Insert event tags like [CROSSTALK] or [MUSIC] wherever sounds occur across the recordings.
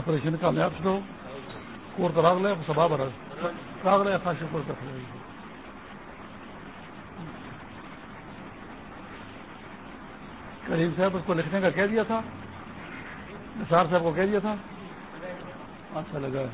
Operation کامیاب شروع کور تو لے، سبا برس راگ لے خاص کور کا کریم صاحب اس کو لکھنے کا کہہ دیا تھا. نثار صاحب کو کہہ دیا تھا. اچھا لگا.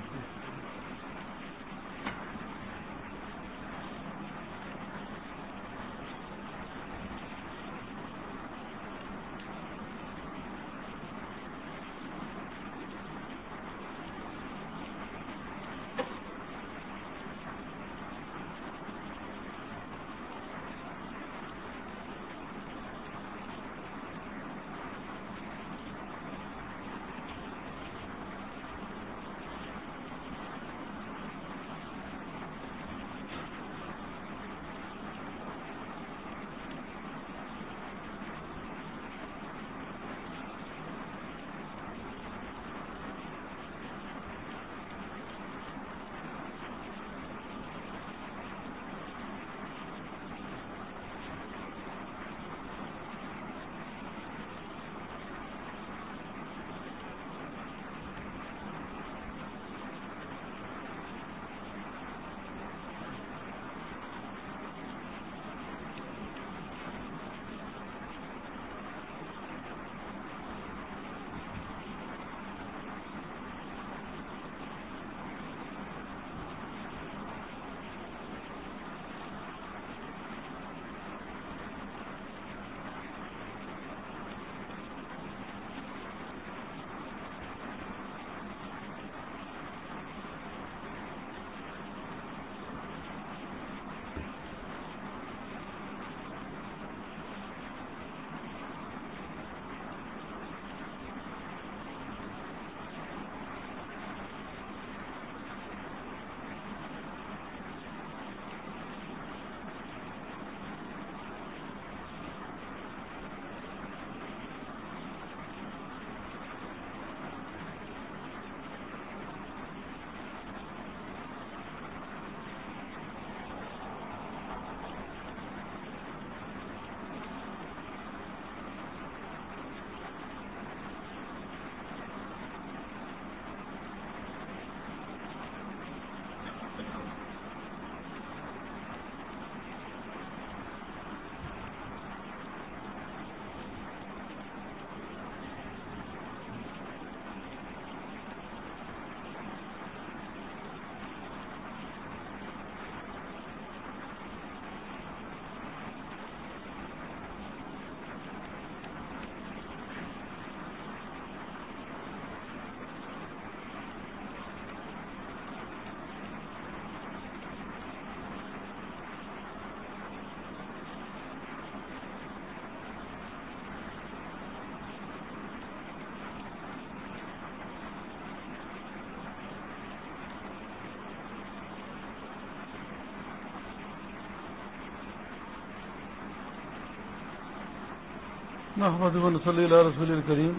محمد صلی اللہ رسول الکریم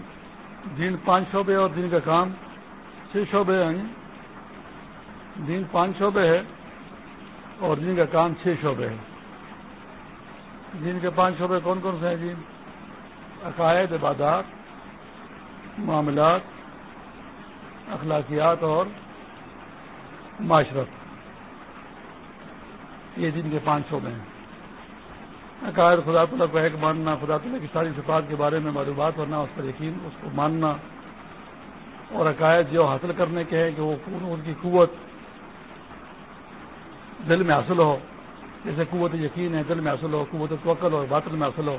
دین پانچ شعبے اور دین کا کام. چھ شعبے ہیں. دین پانچ شعبے ہے اور دین کا کام چھ شعبے ہے دین کے پانچ شعبے کون کون سے ہیں جی؟ عقائد، عبادات، معاملات، اخلاقیات اور معاشرت. یہ دن کے پانچ شعبے ہیں. عقائد خدا تعالیٰ کو ایک ماننا، خدا تعالیٰ کی ساری صفات کے بارے میں معلومات ہونا اس پر یقین، اس کو ماننا اور عقائد جو حاصل کرنے کے ہیں کہ وہ ان کی قوت دل میں حاصل ہو، جیسے قوت یقین ہے، دل میں حاصل ہو، قوت توکل ہو باطل میں حاصل ہو۔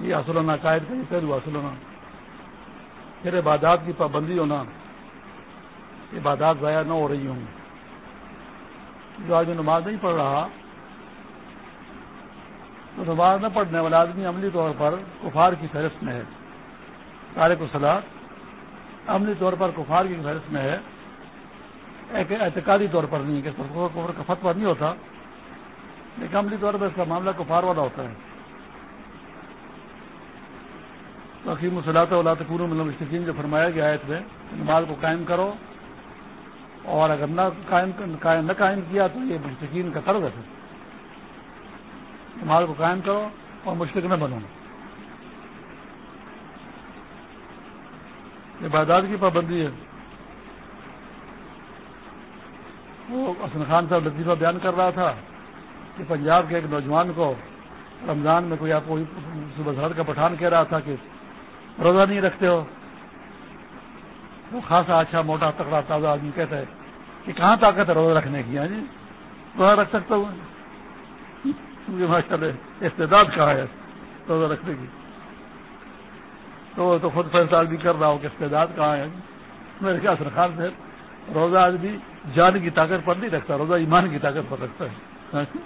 یہ حاصل ہونا، عقائد کا یہ پہلو حاصل ہونا۔ پھر عبادات کی پابندی ہونا عبادات ضائع نہ ہو رہی ہوں۔ جو آج نماز نہیں پڑھ رہا تو نماز نہ پڑھنے والا آدمی عملی طور پر کفار کی فہرست میں ہے۔ تارک و سلاد عملی طور پر کفار کی فہرست میں ہے۔ ایک اعتقادی طور پر نہیں کہ کفر کا فتوا نہیں ہوتا، لیکن عملی طور پر اس کا معاملہ کفار والا ہوتا ہے۔ حکیم صلاح اللہ پور مستقین جو فرمایا گیا ہے اس میں، نماز کو قائم کرو، اور اگر نہ قائم نہ قائم کیا تو یہ مستقین کا طرز ہے۔ نماز کو قائم کرو اور مشرق نہ بنو۔ عبادات کی پابندی ہے۔ وہ حسن خان صاحب لطیفہ بیان کر رہا تھا کہ پنجاب کے ایک نوجوان کو رمضان میں کوئی آپ کو صبح سرحد کا پٹھان کہہ رہا تھا کہ روزہ نہیں رکھتے ہو۔ وہ خاصا اچھا موٹا تکڑا تازہ آدمی کہتا ہے کہ کہاں طاقت ہے روزہ رکھنے کی؟ ہاں جی روزہ رکھ سکتا ہوں۔ ماشاء اللہ استعداد کہاں ہے، روزہ رکھنے کی۔ تو تو خود فیصلہ بھی کر رہا ہوں کہ استعداد کہاں ہے۔ میرے کیا خان سے روزہ آدمی جان کی طاقت پر نہیں رکھتا، روزہ ایمان کی طاقت پر رکھتا ہے۔ ہاں۔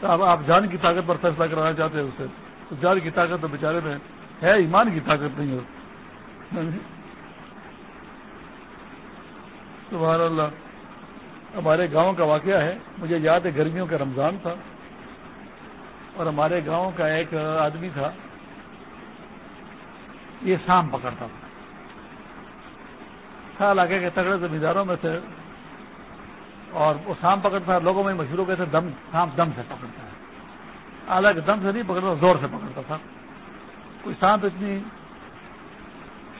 تو اب آپ جان کی طاقت پر فیصلہ کرانا چاہتے ہیں اسے تو جان کی طاقت تو بیچارے میں ہے، ایمان کی طاقت نہیں ہو۔ ہاں جی۔ سبحان اللہ۔ ہمارے گاؤں کا واقعہ ہے۔ مجھے یاد ہے گرمیوں کا رمضان تھا اور ہمارے گاؤں کا ایک آدمی تھا۔ یہ سام پکڑتا تھا۔ تھا علاقے کے تگڑے زمینداروں میں سے اور وہ سام پکڑتا لوگوں میں مشہور ہو گئے تھے دم، سانپ دم سے پکڑتا ہے۔ حالانکہ دم سے نہیں پکڑتا، زور سے پکڑتا تھا۔ کوئی سانپ اتنی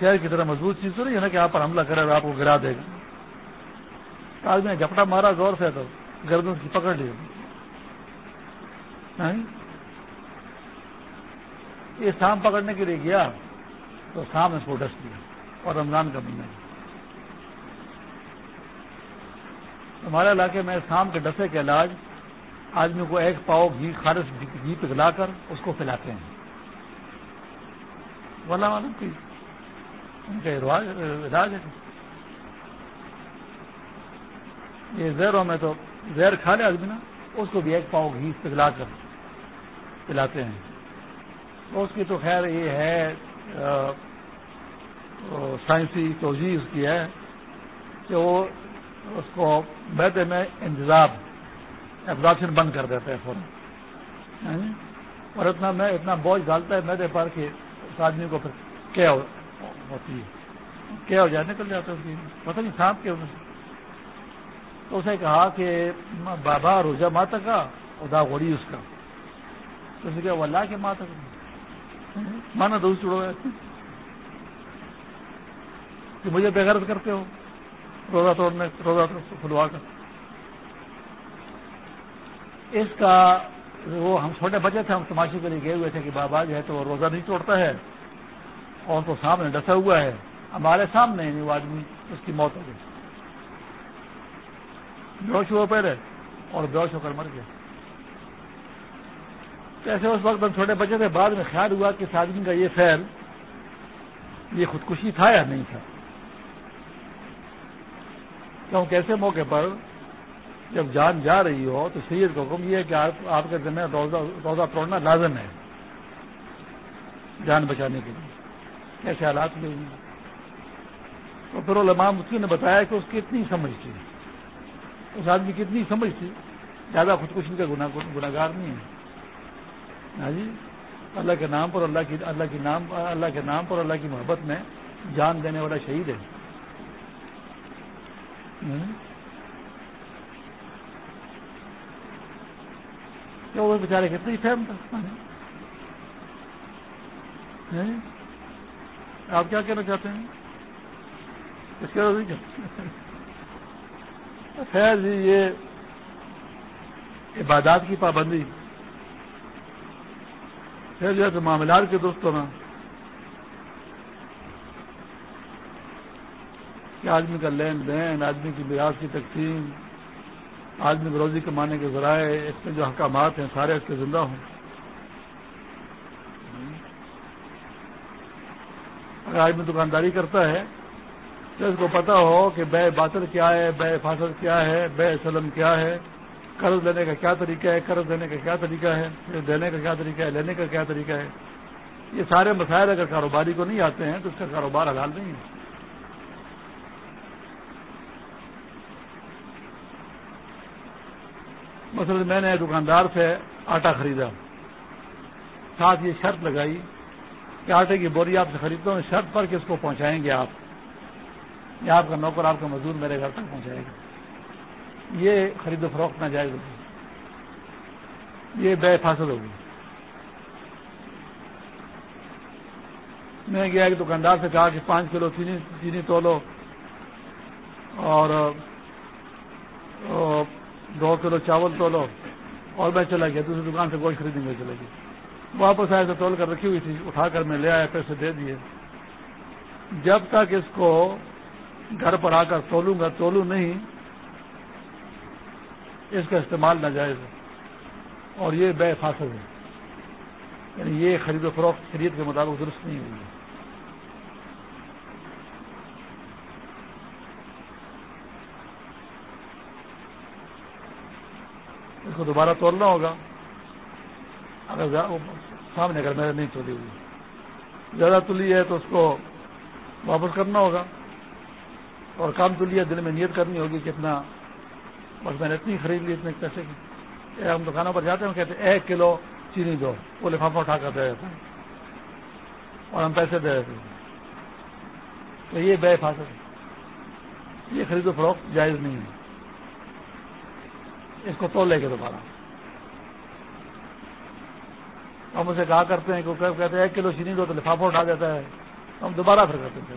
شہر کی طرح مضبوط چیز تو نہیں ہے نا کہ آپ پر حملہ کرے اور آپ کو گرا دے گا۔ آدمی نے جھپٹا مارا، زور سے تو گردن کی پکڑ لی۔ یہ سام پکڑنے کے لیے گیا، تو سام نے اس کو ڈس دیا اور رمضان کا مہینہ۔ ہمارے علاقے میں سام کے ڈسے کے علاج، آدمی کو ایک پاؤ گھی، خالص گھی پگلا کر اس کو پلاتے ہیں۔ والا معلوم کی۔ ان کا علاج ہے۔ یہ زہروں میں تو زہر کھا لے آدمی نا، اس کو بھی ایک پاؤ گھی پگلا کر پلاتے ہیں۔ تو اس کی تو خیر یہ ہے سائنسی توجہ اس کی ہے کہ وہ اس کو میدے میں انتظام ایبزارپشن بند کر دیتا ہے فوراً۔ یعنی، اور اتنا میں اتنا بوجھ ڈالتا ہے میدے پر کہ اس آدمی کو پھر کیا ہوتی ہے۔ کیا ہو جائے نکل جاتا ہے اس کی۔ پتہ نہیں سانپ کے تو اسے کہا کہ بابا روزہ ماتا کا ادا گوڑی اس کا۔ تو اسے کہا وہ اللہ کے ماتا کا۔ مانا دوست چڑو کہ مجھے بےغرض کرتے ہو۔ روزہ توڑنے، روزہ کھلوا کر۔ اس کا وہ ہم چھوٹے بچے تھے، ہم تماشے کے لیے گئے ہوئے تھے کہ بابا جو ہے تو وہ روزہ نہیں توڑتا ہے۔ اور تو سامنے ڈسا ہوا ہے۔ ہمارے سامنے یعنی وہ آدمی اس کی موت ہو گئی۔ بیوش ہوا پہلے اور بیوش ہو کر مر گیا۔ ایسے اس وقت ہم چھوٹے بچے تھے، بعد میں خیال ہوا کہ اس آدمی کا یہ فیل یہ خودکشی تھا یا نہیں تھا۔ کیونکہ ایسے موقع پر جب جان جا رہی ہو تو سید کا حکم یہ ہے کہ آپ کے ذمہ روزہ توڑنا لازم ہے جان بچانے کے لیے۔ کیسے حالات ہوئے؟ تو پھر علماء مفتی نے بتایا کہ اس کی اتنی سمجھ تھی۔ اس آدمی کی اتنی سمجھ تھی، زیادہ خودکشی کا گناگار نہیں ہے۔ ہاں جی؟ اللہ کے نام پر اللہ کی اللہ کی نام اللہ کے نام پر اللہ کی محبت میں جان دینے والا شہید ہے۔ وہ بیچارے کتنے فہم تھا؟ ہاں جی۔ ہاں جی؟ آپ کیا کہنا چاہتے ہیں؟ اس کے خیر جی یہ عبادات کی پابندی۔ خیر جو ہے تو معاملات کے دوستوں میں کہ آدمی کا لین دین، آدمی کی میراث کی تقسیم، آدمی کو روزی کمانے کے ذرائع، اس میں جو احکامات ہیں، سارے اس کے زندہ ہوں۔ اگر آدمی دکانداری کرتا ہے اس کو پتا ہو کہ بے باطل کیا ہے، بے فاصل کیا ہے، بے سلم کیا ہے۔ قرض لینے کا کیا طریقہ ہے؟ قرض دینے کا کیا طریقہ ہے؟ دینے کا کیا طریقہ ہے؟ لینے کا کیا طریقہ ہے؟ یہ سارے مسائل اگر کاروباری کو نہیں آتے ہیں تو اس کا کاروبار حلال نہیں ہے۔ مثلا میں نے دکاندار سے آٹا خریدا۔ ساتھ یہ شرط لگائی کہ آٹے کی بوری آپ سے خریدتا ہوں، شرط پر کہ اس کو پہنچائیں گے آپ۔ یا آپ کا نوکر آپ کا مزدور میرے گھر تک پہنچائے گا۔ یہ خرید و فروخت نہ جائے گا یہ بے فاصل ہوگی میں گیا ایک دکاندار سے کہا کہ پانچ کلو چینی چینی تولو اور دو کلو چاول تولو۔ اور میں چلا گیا۔ دوسری دکان سے گوشت خریدنے میں چلا گیا۔ واپس آئے تو تول کر رکھی ہوئی تھی۔ اٹھا کر میں لے آیا، پیسے دے دیے۔ جب تک اس کو گھر پر آ کر تولوں گا، تولوں نہیں۔ اس کا استعمال ناجائز ہے۔ اور یہ بے فاصل ہے۔ یعنی یہ خرید و فروخت خرید کے مطابق درست نہیں ہوئی۔ ہے اس کو دوبارہ تولنا ہوگا۔ اگر سامنے اگر میرے نہیں تولی ہوئی۔ زیادہ تلی ہے تو اس کو واپس کرنا ہوگا۔ اور کام تلی ہے دل میں نیت کرنی ہوگی کہ اتنا بس میں نے اتنی خرید لی، اتنے پیسے کی۔ ہم دکانوں پر جاتے ہیں کہتے ہیں، ایک کلو چینی دو۔ وہ لفافہ اٹھا کر دے دیتے ہیں اور ہم پیسے دے دیتے ہیں تو یہ بے فاصل یہ خرید و فروخت جائز نہیں ہے۔ اس کو تو لے کے دوبارہ۔ ہم اسے کہا کرتے ہیں کہ کہتے ہیں، ایک کلو چینی دو تو لفافہ اٹھا دیتا ہے۔ ہم دوبارہ پھر کرتے ہیں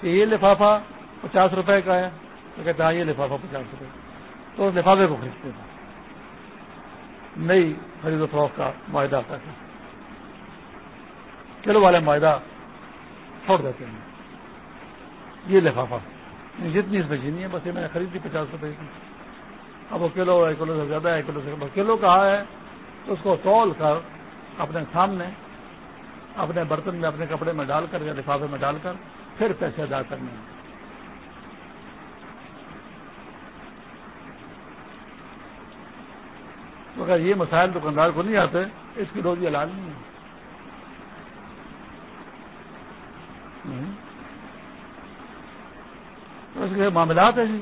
کہ یہ لفافہ پچاس روپے کا ہے۔ تو کہتے ہیں ہاں یہ لفافہ پچاس روپے۔ تو اس لفافے کو خریدتے ہیں۔ نئی خرید و فروخت کا معاہدہ کرتے ہیں کلو والے معاہدہ چھوڑ دیتے ہیں۔ یہ لفافہ۔ جتنی اس میں چینی ہے، بس یہ میں نے خریدی پچاس روپے کی۔ اب وہ کلو ایک کلو سے زیادہ ایک کلو سے کلو کہا ہے؟ تو اس کو تول کر اپنے سامنے، اپنے برتن میں، اپنے کپڑے میں ڈال کر یا لفافے میں ڈال کر پھر پیسے ادا کرنے تو اگر یہ مسائل دکاندار کو نہیں آتے، اس کی روزی حلال نہیں ہے۔ تو اس کے معاملات ہیں جی۔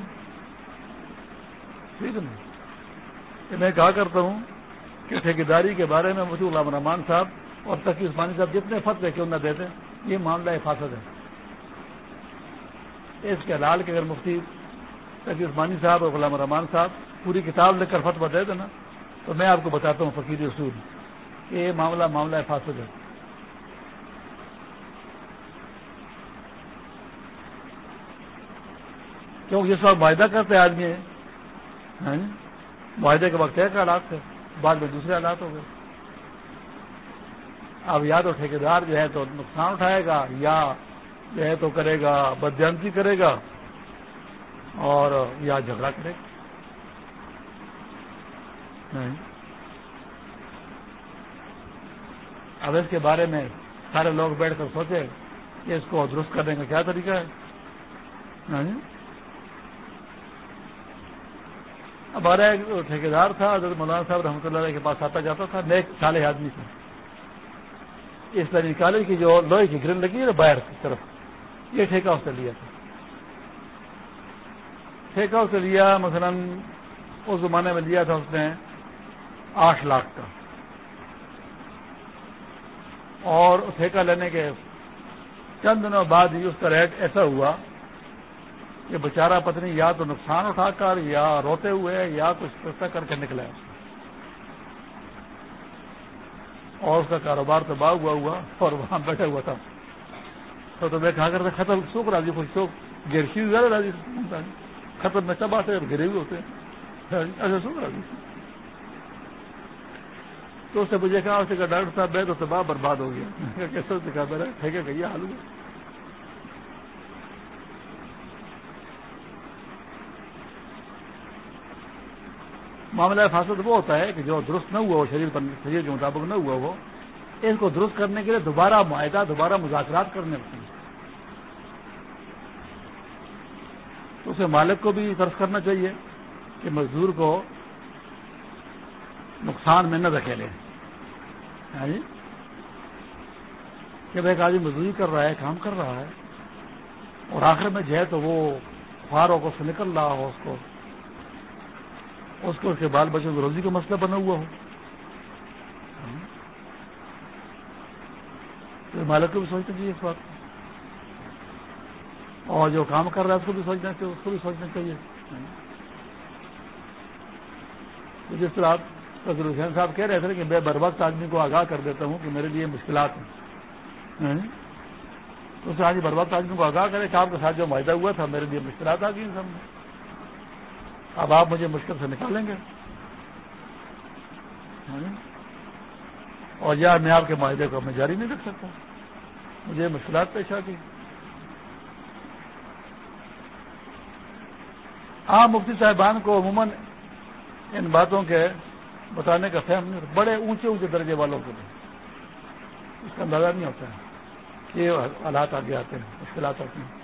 ٹھیک ہے نا۔ میں کہا کرتا ہوں کہ ٹھیکیداری کے بارے میں مجھے غلام رحمان صاحب اور تقی عثمانی صاحب جتنے فتح کیوں نہ دیتے یہ معاملہ حفاظت ہے۔ اس کے حلال کے اگر مفتی تقی عثمانی صاحب اور غلام رحمان صاحب پوری کتاب لکھ کر فتوا دے دینا۔ تو میں آپ کو بتاتا ہوں فقیر اصول کہ یہ معاملہ معاملہ حفاظت ہے۔ کیونکہ جس وقت معاہدہ کرتے آدمی ہاں جی؟ معاہدے کے وقت ایک حالات تھے، بعد میں دوسرے حالات ہو گئے۔ اب یا تو ٹھیکیدار جو ہے تو نقصان اٹھائے گا، یا جو ہے تو کرے گا بدیانتی کرے گا اور یا جھگڑا کرے گا۔ اب اس کے بارے میں سارے لوگ بیٹھ کر سوچے کہ اس کو درست کرنے کا کیا طریقہ ہے؟ ہمارا ایک ٹھیکیدار تھا، حضرت مولانا صاحب رحمۃ اللہ علیہ کے پاس آتا جاتا تھا، نیک سالے آدمی تھا۔ اس طرح کالج کی جو لوہے کی گرل لگی ہے باہر کی طرف، یہ ٹھیکہ اس نے لیا تھا۔ ٹھیکہ اس نے لیا، مثلا اس زمانے میں لیا تھا اس نے آٹھ لاکھ کا۔ اور ٹھیکہ لینے کے چند دنوں بعد ہی اس کا ریٹ ایسا ہوا کہ بیچارہ پتنی یا تو نقصان اٹھا کر یا روتے ہوئے یا کچھ پیسہ کر کے نکلا۔ اور اس کا کاروبار تباہ ہوا ہوا اور وہاں بیٹھا ہوا تھا۔ تو تو میں کہا کرتا ختم سوکھ راضی، خوش سوکھ گرسی زیادہ راضی ختم میں سب آتے گرے ہوئے ہوتے ہیں۔ اچھا، ایسا سوکھ راضی۔ تو اس نے مجھے کہا اسے کہا، ڈاکٹر صاحب، میں تو تباہ برباد ہو گیا۔ کیسے دکھا میرا ٹھیک ہے یہ حال ہوا؟ معاملہ فاصل وہ ہوتا ہے کہ جو درست نہ ہوا ہو، شریر پر، شریر کے مطابق نہ ہوا ہو، اس کو درست کرنے کے لیے دوبارہ معاہدہ، دوبارہ مذاکرات کرنے ہوتے ہیں۔ تو اسے مالک کو بھی فرض کرنا چاہیے کہ مزدور کو نقصان میں نہ رکھے ہاں جی؟ کہ ایک آدمی مزدوری کر رہا ہے، کام کر رہا ہے، اور آخر میں جو ہے تو وہ فاروں کو سے نکل رہا ہو، اس کو اس کو اس کے بال بچوں کو روزی کا مسئلہ بنا ہوا ہو۔ ہاں جی؟ تو مالک کو بھی سوچنا چاہیے جی، اس بات کو۔ اور جو کام کر رہا ہے، اس کو بھی سوچنا چاہیے، اس کو بھی سوچنا چاہیے۔ ہاں جی؟ جس طرح آپ فضل حسین صاحب کہہ رہے تھے کہ میں بر وقت آدمی کو آگاہ کر دیتا ہوں کہ میرے لیے مشکلات ہیں۔ ہاں جی؟ تو اسے آج جی بر وقت آدمی کو آگاہ کرے کہ آپ کے ساتھ جو معاہدہ ہوا تھا، میرے لیے مشکلات آ گئی سب میں۔ اب آپ مجھے مشکل سے نکالیں گے۔ ہاں جی؟ اور یا میں آپ کے معاہدے کو میں جاری نہیں رکھ سکتا۔ مجھے مشکلات پیش آ گئی عام مفتی صاحبان کو عموماً ان باتوں کے بتانے کا فہم نہیں بڑے اونچے اونچے درجے والوں کے لیے۔ اس کا اندازہ نہیں ہوتا ہے کہ یہ حالات آگے آتے ہیں، مشکلات آتی ہیں۔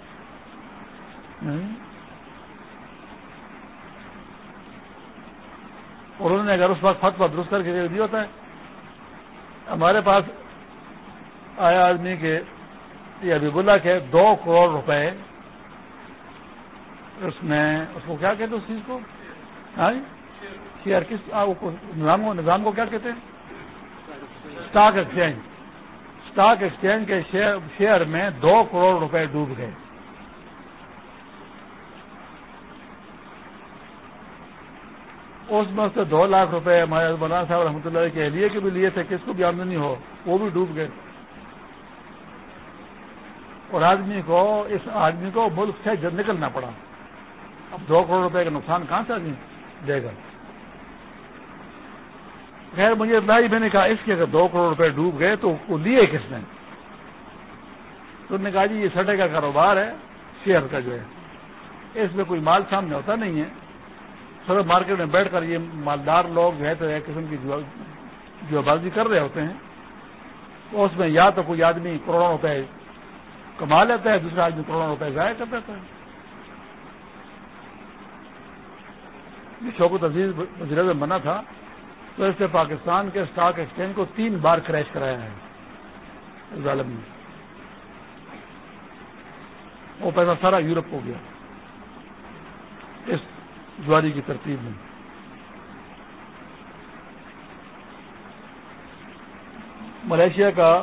اور انہوں نے اگر اس وقت فتوا درست کر کے دیا ہوتا ہے، ہمارے پاس آیا آدمی کے یہ ابھی بلا کے دو کروڑ روپے اس میں، اس کو کیا کہتے اس چیز کو؟ ہاں جی؟ شیئر کس نظام کو نظام کو کیا کہتے ہیں؟ اسٹاک ایکسچینج اسٹاک ایکسچینج کے شیئر میں دو کروڑ روپے ڈوب گئے۔ اس میں سے دو لاکھ روپے ہمارے مولانا صاحب رحمۃ اللہ کے لیے کے بھی لیے تھے، کس کو بھی آمدنی ہو، وہ بھی ڈوب گئے۔ اور آدمی کو اس آدمی کو ملک سے نکلنا پڑا۔ اب دو کروڑ روپے کا نقصان کہاں سے آدمی دے گا؟ خیر مجھے بھائی میں نے کہا، اس کے اگر دو کروڑ روپے ڈوب گئے تو وہ لیے کس نے؟ تو نے کہا جی یہ سٹے کا کاروبار ہے، شیئر کا جو ہے۔ اس میں کوئی مال سامنے ہوتا نہیں ہے۔ سر، مارکیٹ میں بیٹھ کر یہ مالدار لوگ جو ہے تو ایک قسم کی جو بازی کر رہے ہوتے ہیں۔ اس میں یا تو کوئی آدمی کروڑوں روپے کما لیتا ہے، دوسرا آدمی کروڑوں روپے ضائع کر دیتا ہے۔ یہ شوکت عزیز وزیر میں بنا تھا۔ تو اس نے پاکستان کے اسٹاک ایکسچینج کو تین بار کریش کرایا ہے۔ ظالم۔ نے وہ پیسہ سارا یورپ ہو گیا۔ اس جواری کی ترتیب میں۔ ملیشیا کا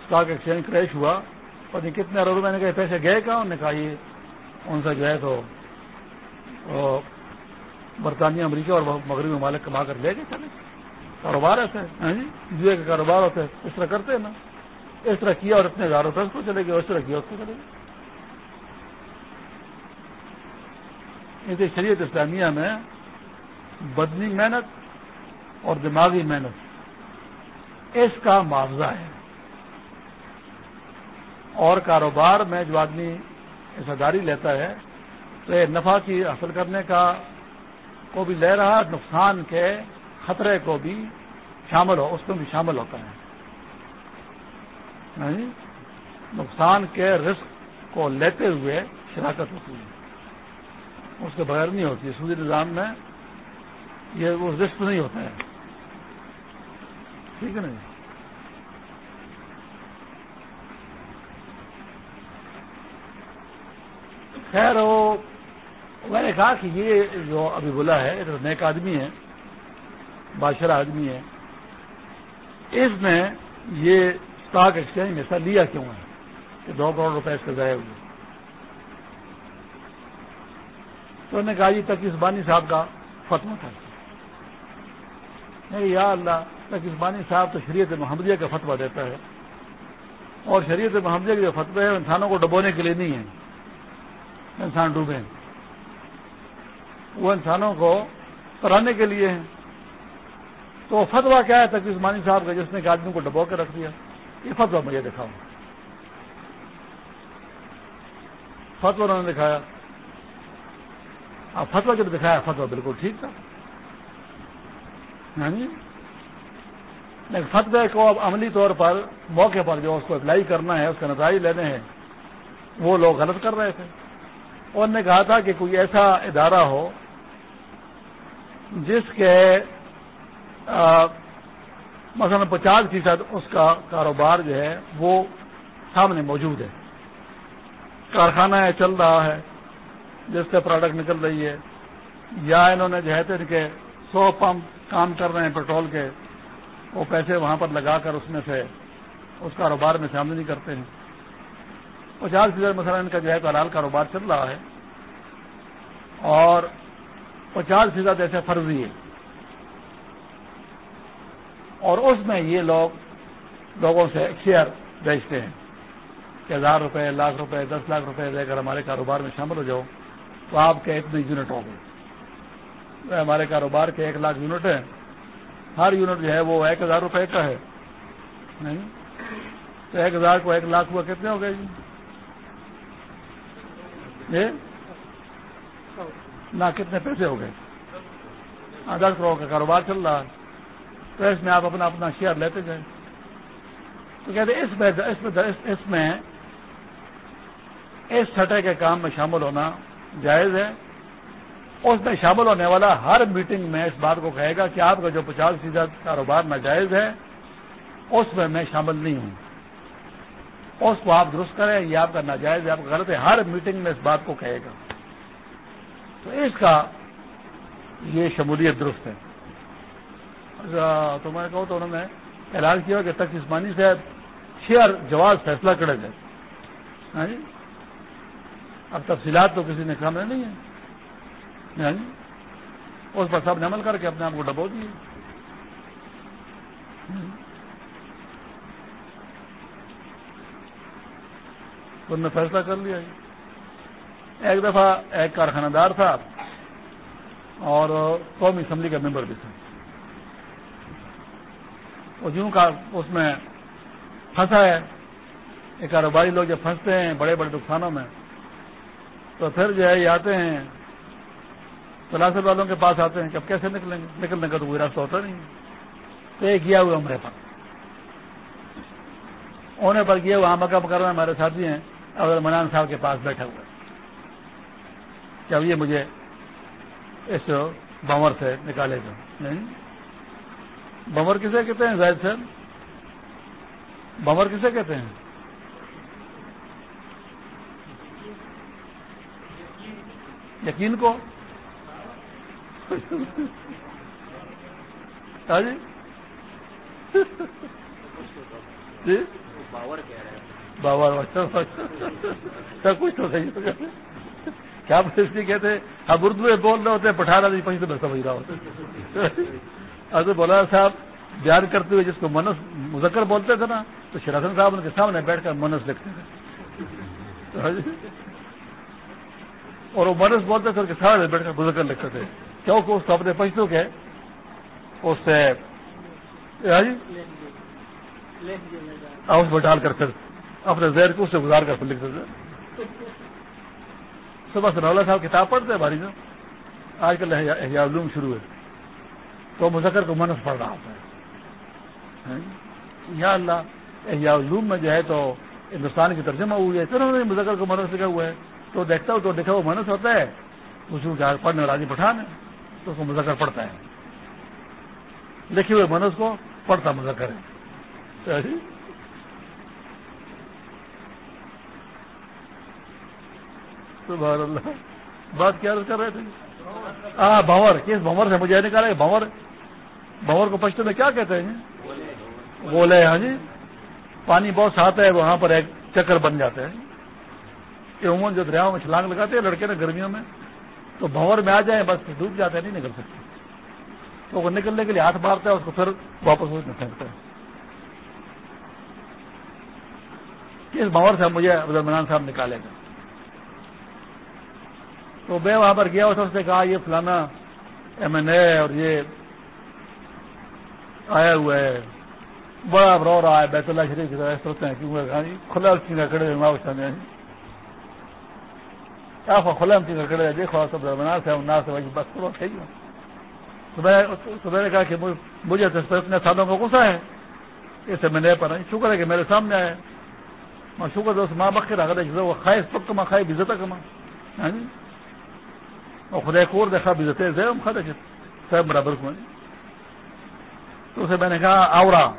اسٹاک ایکسچینج کریش ہوا۔ اور یہ کتنے ارب روپئے نے کہا پیسے گئے کہا انہوں نے کہا یہ ان سے جو ہے تو برطانیہ، امریکہ اور مغربی ممالک کما کر لے گئے چلے کاروبار ایسے ہاں جی؟ جوئے کا کاروبار ہوتا ہے، اس طرح کرتے ہیں نا۔ اس طرح کیا اور اتنے ہزار روپئے اس کو چلے گئے اس طرح کیا، اس کو چلے گئے۔ شریعت اسلامیہ میں بدنی محنت اور دماغی محنت، اس کا معاوضہ ہے۔ اور کاروبار میں جو آدمی ایسا داری لیتا ہے، تو یہ نفع کی حاصل کرنے کا کو بھی لے رہا، نقصان کے خطرے کو بھی شامل ہو، اس میں بھی شامل ہوتا ہے۔ یعنی نقصان کے رسک کو لیتے ہوئے شراکت ہوتی ہے۔ اس کے بغیر نہیں ہوتی سودی نظام میں یہ وہ رسک نہیں ہوتا ہے۔ ٹھیک ہے نا جی؟ خیر، وہ میں نے کہا کہ یہ جو ابھی بولا ہے نیک آدمی ہے، بادشاہ آدمی ہے، اس نے یہ اسٹاک ایکسچینج میں حصہ لیا کیوں ہے کہ دو کروڑ روپے اس کے ضائع ہوئے؟ تو نے کہا جی تکیسبانی صاحب کا فتو تھا۔ نہیں یا اللہ تکیسبانی صاحب تو شریعت محمدیہ کا فتویٰ دیتا ہے۔ اور شریعت محمدیہ کے جو فتوے ہیں، انسانوں کو ڈبونے کے لیے نہیں ہے انسان ڈوبے وہ انسانوں کو کرانے کے لیے ہیں۔ تو فتوا کیا ہے تکیسمانی صاحب کا، جس نے ایک آدمی کو ڈبو کے رکھ دیا۔ یہ فتوا مجھے دکھاؤ فتوا انہوں نے دکھایا۔ اب فتوا جب دکھایا فتوا بالکل ٹھیک تھا۔ ہاں جی؟ لیکن فتوے کو اب عملی طور پر موقع پر جو اس کو اپلائی کرنا ہے، اس کا نتائج لینے ہیں، وہ لوگ غلط کر رہے تھے۔ اور نے کہا تھا کہ کوئی ایسا ادارہ ہو جس کے مثلا پچاس فیصد اس کا کاروبار جو ہے وہ سامنے موجود ہے۔ کارخانہ چل رہا ہے، جس سے پروڈکٹ نکل رہی ہے۔ یا انہوں نے جو ہے ان کے سو پمپ کام کر رہے ہیں پیٹرول کے، وہ پیسے وہاں پر لگا کر اس میں سے اس کاروبار میں سے آمدنی کرتے ہیں۔ پچاس فیصد مثلا ان کا جو ہے تو حلال کاروبار چل رہا ہے۔ اور پچاس فیصد ایسے فرضی ہے اور اس میں یہ لوگ لوگوں سے شیئر بیچتے ہیں کہ ہزار روپے، لاکھ روپے، دس لاکھ روپے دے کر ہمارے کاروبار میں شامل ہو جاؤ، تو آپ کے اتنے یونٹ ہو گئے ہمارے کاروبار کے ایک لاکھ یونٹ ہیں۔ ہر یونٹ جو ہے وہ ایک ہزار روپے کا ہے۔ نہیں؟ تو ایک ہزار کو ایک لاکھ ہوا کتنے ہو گئے جی؟ نہ کتنے پیسے ہو گئے؟ ہاں، دس کروڑ کا کاروبار چل رہا تو اس میں آپ اپنا اپنا شیئر لیتے جائیں۔ تو کہتے اس میں اس میں اس میں اس سطح کے کام میں شامل ہونا جائز ہے۔ اس میں شامل ہونے والا ہر میٹنگ میں اس بات کو کہے گا کہ آپ کا جو پچاس فیصد کاروبار ناجائز ہے، اس میں میں شامل نہیں ہوں۔ اس کو آپ درست کریں، یہ آپ کا ناجائز ہے۔ آپ کا غلط ہے۔ ہر میٹنگ میں اس بات کو کہے گا۔ تو اس کا یہ شمولیت درست ہے۔ تو میں کہوں تو انہوں نے اعلان کیا کہ تک عثمانی سے شیئر جواز فیصلہ کرے جائے ہاں جی؟ اب تفصیلات تو کسی نے سامنے نہیں ہے۔ ہاں جی؟ اس پر سب نے عمل کر کے اپنے آپ کو ڈبو دیے ہاں جی؟ انہوں نے فیصلہ کر لیا۔ جی ایک دفعہ ایک کارخانہ دار تھا اور قومی اسمبلی کا ممبر بھی تھا۔ اور جوں کا اس میں پھنسا ہے۔ یہ کاروباری لوگ جب پھنستے ہیں بڑے بڑے نقصانوں میں، تو پھر جو ہے یہ آتے ہیں تلاسل والوں کے پاس آتے ہیں کہ اب کیسے نکلیں گے؟ نکلنے کا تو کوئی راستہ ہوتا نہیں تو یہ گیا ہوا ہمارے پاس ہونے پر گیا وہاں مکہ مکرمہ ہمارے ساتھی ہیں اب منان صاحب کے پاس بیٹھے ہوئے کہ اب یہ مجھے اس بمر سے نکالے گا۔ نہیں۔ بمر کسے کہتے ہیں زائد صاحب؟ بمر کسے کہتے ہیں؟ یقین کو؟ ہاں جی۔ جی۔ باور اچھا, اچھا۔ کچھ تو صحیح کیا اس لیے کہتے اب اردو میں بول رہے ہوتے پٹھا رہا پہنچ تو میں سمجھ رہا ہوتا اب بولا صاحب بیان کرتے ہوئے جس کو منس مذکر بولتے تھے نا تو شراسن صاحب ان کے سامنے بیٹھ کر منس لکھتے تھے۔ اور وہ منس بولتے تھے ان کے سامنے بیٹھ کر مذکر لکھتے تھے۔ کیونکہ اس کو اپنے پنچتوں کے اس سے اس میں ڈال کر پھر اپنے زیر کو اس سے گزار کر پھر لکھتے تھے۔ صبح سے رولا صاحب کتاب پڑھتے ہیں بھاری صاحب آج کل علوم شروع ہے۔ تو مذکر کو منس پڑھ رہا ہوتا ہے۔ ہاں جی؟ یا اللہ علوم میں جو ہے تو ہندوستان کی ترجمہ ہوئی ہے۔ چلو مذکر کو منس لکھا ہوا ہے۔ تو دیکھتا ہوں تو دیکھا وہ منس ہوتا ہے۔ اس کو پڑھنے راجی پٹھان ہے تو اس کو مذکر پڑھتا ہے۔ لکھے ہوئے منس کو پڑھتا مذکر ہے ہاں جی؟ سبحان اللہ۔ بات کیا کر رہے تھے؟ ہاں بھور کس بھور سے مجھے نکالا بھور بھور کو پشتو میں کیا کہتے ہیں جی؟ بولے ہاں جی۔ پانی بہت ساتھ ہے، وہاں پر ایک چکر بن جاتے ہیں کہ عموماً جو دریاؤں میں چھلانگ لگاتے ہیں، لڑکے نا گرمیوں میں، تو بھور میں آ جائیں، بس ڈوب جاتے ہیں نہیں نکل سکتے تو وہ نکلنے کے لیے ہاتھ مارتا ہے، اس کو پھر واپس اس میں پھینکتا ہے۔ کس بھور سے مجھے عبد المنان صاحب نکالے گا؟ تو میں وہاں پر گیا اس نے کہا یہ فلانا ایم این اے اور یہ آیا ہوا ہے۔ بڑا رو رہا ہے، بیت اللہ شریف کی طرح سوچتے ہیں کیونکہ کھلا چیزیں کھڑے ہوئے آپ کھلا چیزیں کھڑے دیکھو سب بنا سے نہ سے بھائی بس کرو صحیح تو صبح نے کہا کہ مجھے اتنے سالوں کا غصہ ہے۔ اس سے میں نے پر شکر ہے کہ میرے سامنے آئے۔ میں شکر دوست ماں بکر اگر وہ خواہش پک کما خواہ بھی کما ہاں جی یعنی خدا ایک اور دیکھا بھی دیتے ہم کھا دیکھے صاحب برابر کو تو اسے میں نے کہا، آورا،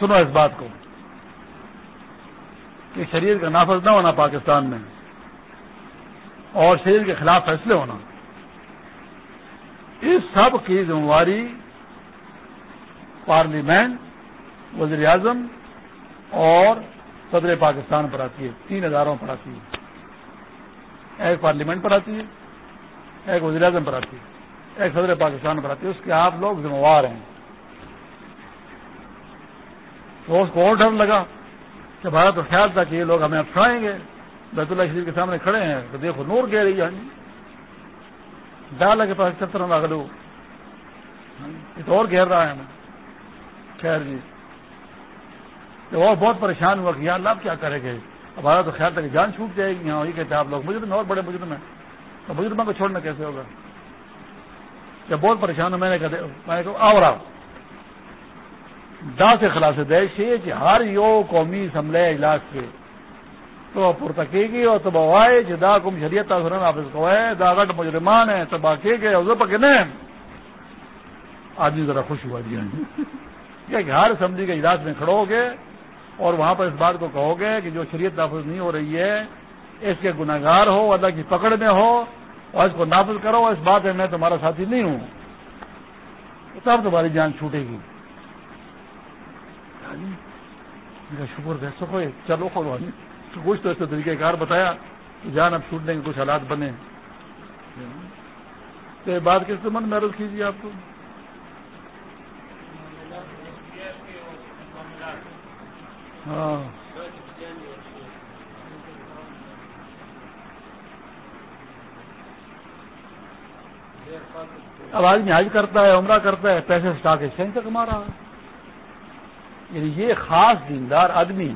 سنو اس بات کو کہ شریر کا نافذ نہ ہونا پاکستان میں اور شریر کے خلاف فیصلے ہونا۔ اس سب کی ذمہ داری پارلیمنٹ وزیر اعظم اور صدر پاکستان پر آتی ہے۔ تین ہزاروں پر آتی ہے۔ ایک پارلیمنٹ پر آتی ہے۔ ایک وزیر اعظم پر آتی ہے، ایک صدر پاکستان پر آتی ہے، اس کے آپ لوگ ذمہ وار ہیں۔ تو اس کو اور ڈر لگا کہ ہمارا تو خیال تھا کہ یہ لوگ ہمیں اٹھائیں گے۔ بیت اللہ شریف کے سامنے کھڑے ہیں، تو دیکھو نور گہ رہی ہے ہاں جی۔ ڈال کے پاس چتر لاگلو یہ تو اور گھیر رہا ہے۔ ہمیں خیر جی۔ تو وہ بہت پریشان ہوا کہ یار اللہ کیا کرے گے ہمارا تو خیال تھا کہ جان چھوٹ جائے گی۔ ہاں وہی کہتے ہیں آپ لوگ، مجرم اور بڑے مجرم ہیں۔ تو مجرمہ کو چھوڑنا کیسے ہوگا؟ جب بہت پریشان ہوں، میں نے کہا آؤ رہا دا سے خلاص دیش کہ ہر یو قومی اسمبلے اجلاس کے تو پرتکی گی اور تب آئے جدا کم شریعت آفس کو ہے، دا مجرمان ہے تباہ کے گئے پکنے آدمی ذرا خوش ہوا جی۔ دیا کہ ہر اسمبلی کے اجلاس میں کھڑو گے اور وہاں پر اس بات کو کہو گے کہ جو شریعت نافذ نہیں ہو رہی ہے، اس کے گناگار ہو، اللہ کی پکڑ میں ہو اور اس کو نافذ کرو اس بات میں میں تمہارا ساتھی نہیں ہوں۔ تب تمہاری جان چھوٹے گی۔ یعنی، شکر ہے سکو چلو کچھ تو اس طریقہ کار بتایا کہ جان اب چھوٹنے کے کچھ حالات بنے۔ تو یہ بات کس من میں عرض کیجیے آپ کو؟ ہاں۔ اب آدمی حج کرتا ہے، عمرہ کرتا ہے، پیسے سٹا کے شہن سے کما رہا ہے۔ یعنی یہ خاص دیندار آدمی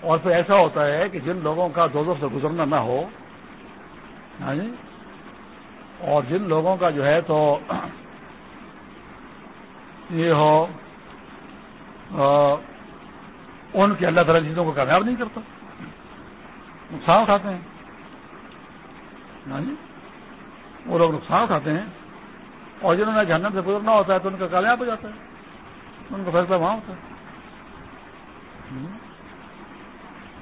اور پھر ایسا ہوتا ہے کہ جن لوگوں کا دو سے گزرنا نہ ہو ہاں جی؟ اور جن لوگوں کا جو ہے تو یہ ہو ان کے اللہ تعالی چیزوں کو کامیاب نہیں کرتا۔ نقصان اٹھاتے ہیں۔ ہاں جی؟ وہ لوگ نقصان اٹھاتے ہیں۔ اور جنہوں نے جہنم سے گزرنا ہوتا ہے تو ان کا کامیاب ہو جاتا ہے۔ ان کا فیصلہ وہاں ہوتا ہے۔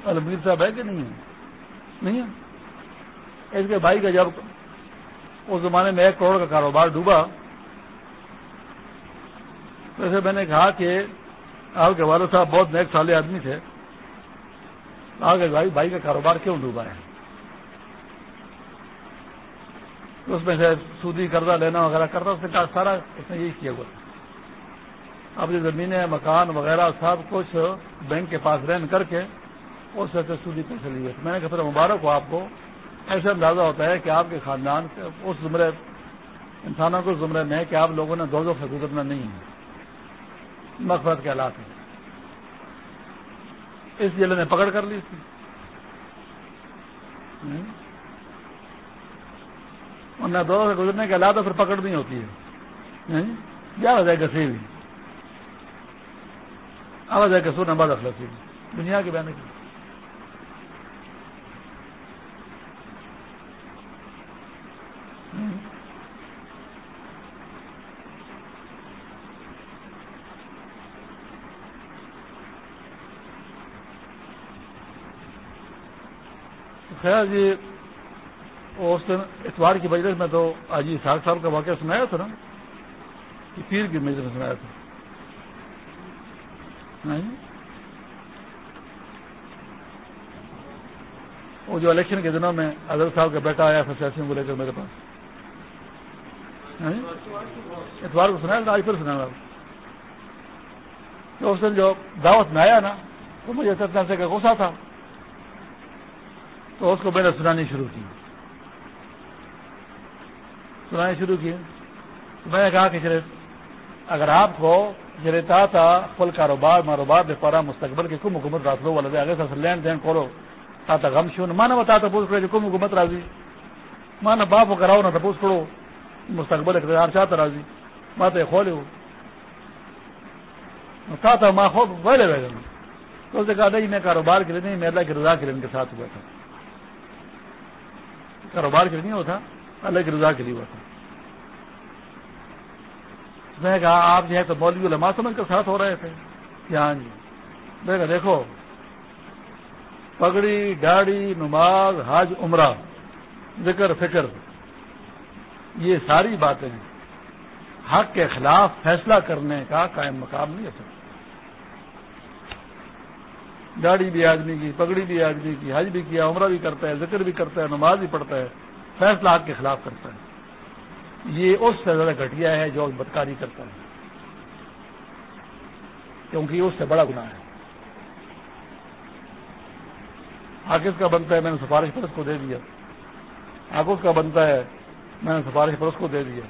المیر صاحب ہے کہ نہیں ہے؟ نہیں ہے۔ اس کے بھائی کا جب اس زمانے میں ایک کروڑ کا کاروبار ڈوبا، تو میں نے کہا کہ آپ کے والد صاحب بہت نیک سالے آدمی تھے۔ آپ کے بھائی بھائی کا کاروبار کیوں ڈوبا ہے؟ اس میں سے سودی قرضہ لینا وغیرہ کرتا اس نے کہا سارا اس نے یہی کیا ہوا۔ اب یہ زمینیں مکان وغیرہ، سب کچھ بینک کے پاس رہن کر کے اس سے سودی پیسے لیے۔ میں نے کہا، پھر مبارک ہو آپ کو۔ ایسا اندازہ ہوتا ہے کہ آپ کے خاندان اس زمرے انسانوں کو زمرے میں کہ آپ لوگوں نے دو دو سے گزرنا نہیں ہے۔ مقصد کے حالات ہیں۔ اس ضلع نے پکڑ کر لی تھی۔ ورنہ دو سے گزرنے کے علاوہ پھر پکڑ نہیں ہوتی ہے۔ کیا ہو جائے گا سی بھی آواز ہے کہ سو نمبر رکھ دنیا کے بہنے کی۔ خیر جی اس دن اتوار کی وجہ میں تو آج ہی ساٹھ سال کا واقعہ سنایا تھا نا کہ پیر کی میز میں سنایا تھا۔ وہ جو الیکشن کے دنوں میں اظہر صاحب کا بیٹا آیا تھا سیاسیوں کو لے کر میرے پاس۔ اتوار کو سنایا تھا، آج پھر سنا تو اس دن جو دعوت میں آیا نا تو مجھے ستنا سے کا غصہ تھا۔ تو اس کو میں نے سنانی شروع کی۔ سنانی شروع کی۔ تو میں نے کہا کہ اگر آپ کو جرتا تھا فل کاروبار ماروبار بے مستقبل کے کم حکومت رات لو والے آگے سے لین دین کرو تا تھا غم شون۔ مانا بتا تھا پوچھ کرے کم حکومت راضی۔ مانا باپ کو کراؤ نہ تپوس کرو، مستقبل اقتدار چاہتا راضی۔ ماں تو کھولے ہو تھا تھا ماں خوب بڑے رہے تو اسے کہا، نہیں، میں کاروبار کے لیے نہیں، میں اللہ کی رضا کے لیے ان کے ساتھ ہوا تھا کاروبار کے لیے نہیں ہوتا، اللہ کی رضا کے لیے ہوا تھا میں نے کہا، آپ جو ہے تو مولوی علماء سمجھ کر ساتھ ہو رہے تھے۔ ہاں جی۔ میں کہا، دیکھو، پگڑی ڈاڑی نماز، حج، عمرہ، ذکر، فکر، یہ ساری باتیں حق کے خلاف فیصلہ کرنے کا قائم مقام نہیں ہے سکتا۔ داڑھی بھی آدمی کی، پگڑی بھی آدمی کی، حج بھی کیا، عمرہ بھی کرتا ہے، ذکر بھی کرتا ہے، نماز بھی پڑھتا ہے، فیصلہ حق کے خلاف کرتا ہے۔ یہ اس سے زیادہ گھٹیا ہے جو بدکاری کرتا ہے۔ کیونکہ یہ اس سے بڑا گناہ ہے۔ حق اس کا بنتا ہے، میں نے سفارش پرس کو دے دیا۔ حق اس کا بنتا ہے، میں نے سفارش پرس کو دے دیا۔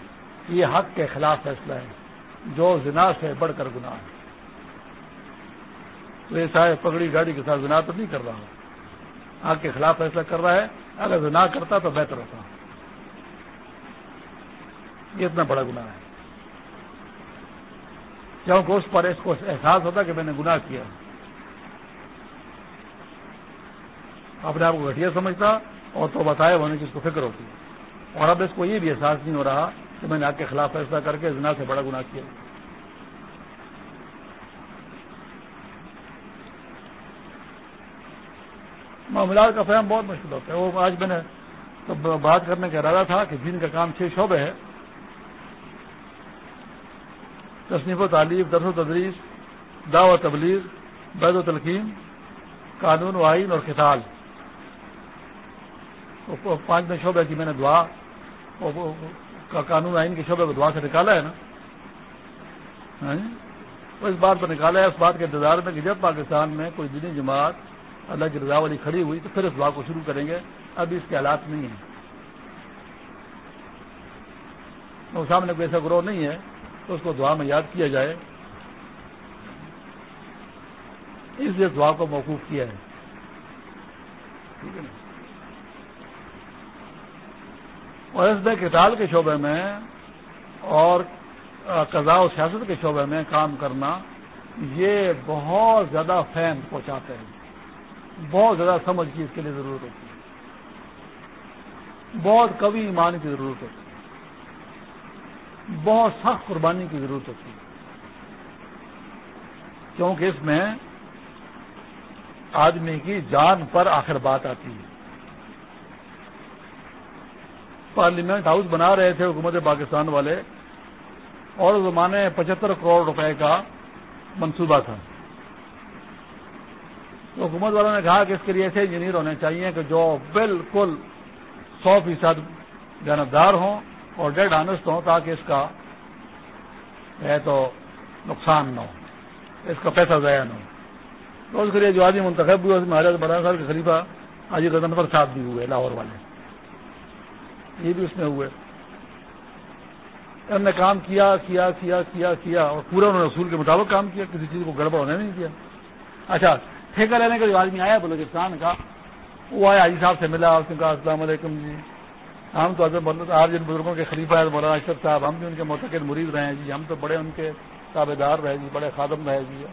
یہ حق کے خلاف فیصلہ ہے۔ جو زنا سے بڑھ کر گناہ ہے۔ تو یہ صاحب پگڑی گاڑی کے ساتھ زنا تو نہیں کر رہا حق کے خلاف فیصلہ کر رہا ہے۔ اگر زنا کرتا تو بہتر ہوتا۔ یہ اتنا بڑا گناہ ہے۔ کیونکہ اس پر اس کو احساس ہوتا کہ میں نے گناہ کیا۔ اپنے آپ کو گھٹیا سمجھتا اور تو بتائے ہونے کی اس کو فکر ہوتی۔ اور اب اس کو یہ بھی احساس نہیں ہو رہا کہ میں نے آپ کے خلاف فیصلہ کر کے زنا سے بڑا گناہ کیا۔ معاملات کا فہم بہت مشکل ہوتا ہے۔ وہ آج میں نے بات کرنے کا ارادہ تھا کہ دن کا کام چھ شعبے ہے تصنیف و تعلیم درس و تدریس دعو و تبلیغ بید و تلقین، قانون و آئین اور کتال پانچ میں شعبے کی میں نے دعا قانون آئین کے شعبے کو دعا سے نکالا ہے نا۔ ہاں؟ وہ اس بات پر نکالا ہے، اس بات کے انتظار میں کہ جب پاکستان میں کوئی دینی جماعت اللہ کی رضا والی کھڑی ہوئی تو پھر اس دعا کو شروع کریں گے۔ ابھی اس کے حالات نہیں ہیں۔ سامنے کوئی ایسا گروہ نہیں ہے تو اس کو دعا میں یاد کیا جائے۔ اس لیے دعا کو موقوف کیا ہے۔ اور اس میں کتاب کے شعبے میں اور قضاء و سیاست کے شعبے میں کام کرنا یہ بہت زیادہ فہم پہنچاتے ہیں بہت زیادہ سمجھ کی اس کے لیے ضرورت ہوتی ہے۔ بہت کبھی ایمان کی ضرورت ہوتی ہے۔ بہت سخت قربانی کی ضرورت ہوتی ہے۔ کیونکہ اس میں آدمی کی جان پر آخر بات آتی ہے۔ پارلیمنٹ ہاؤس بنا رہے تھے حکومت پاکستان والے اور زمانے پچہتر کروڑ روپے کا منصوبہ تھا۔ تو حکومت والوں نے کہا کہ اس کے لیے ایسے انجینئر ہونے چاہیے کہ جو بالکل سو فیصد جانبدار ہوں اور ڈیڈ آنےسٹ ہوں تاکہ اس کا ہے تو نقصان نہ ہو، اس کا پیسہ ضائع نہ ہو۔ تو اس کے لیے جو آدمی منتخب ہوئے، اس میں حضرت بڑا صاحب کے خلیفہ آجی پر صاحب بھی ہوئے، لاہور والے۔ یہ بھی اس میں ہوئے۔ انہوں نے کام کیا کیا کیا کیا کیا اور پورا انہوں نے اصول کے مطابق کام کیا، کسی چیز کو گڑبڑ ہونے نہیں کیا۔ اچھا ٹھیکہ لینے کا جو آدمی آیا بلوچستان کا، وہ آیا حاجی صاحب سے ملا، اس نے کہا، السلام علیکم جی۔ ہم تو آپ جن بزرگوں کے خلیفہ ہے مولانا اشرف صاحب، ہم بھی ان کے متقد مرید رہے ہیں جی۔ ہم تو بڑے ان کے تابے دار رہے جی بڑے خادم رہے جی۔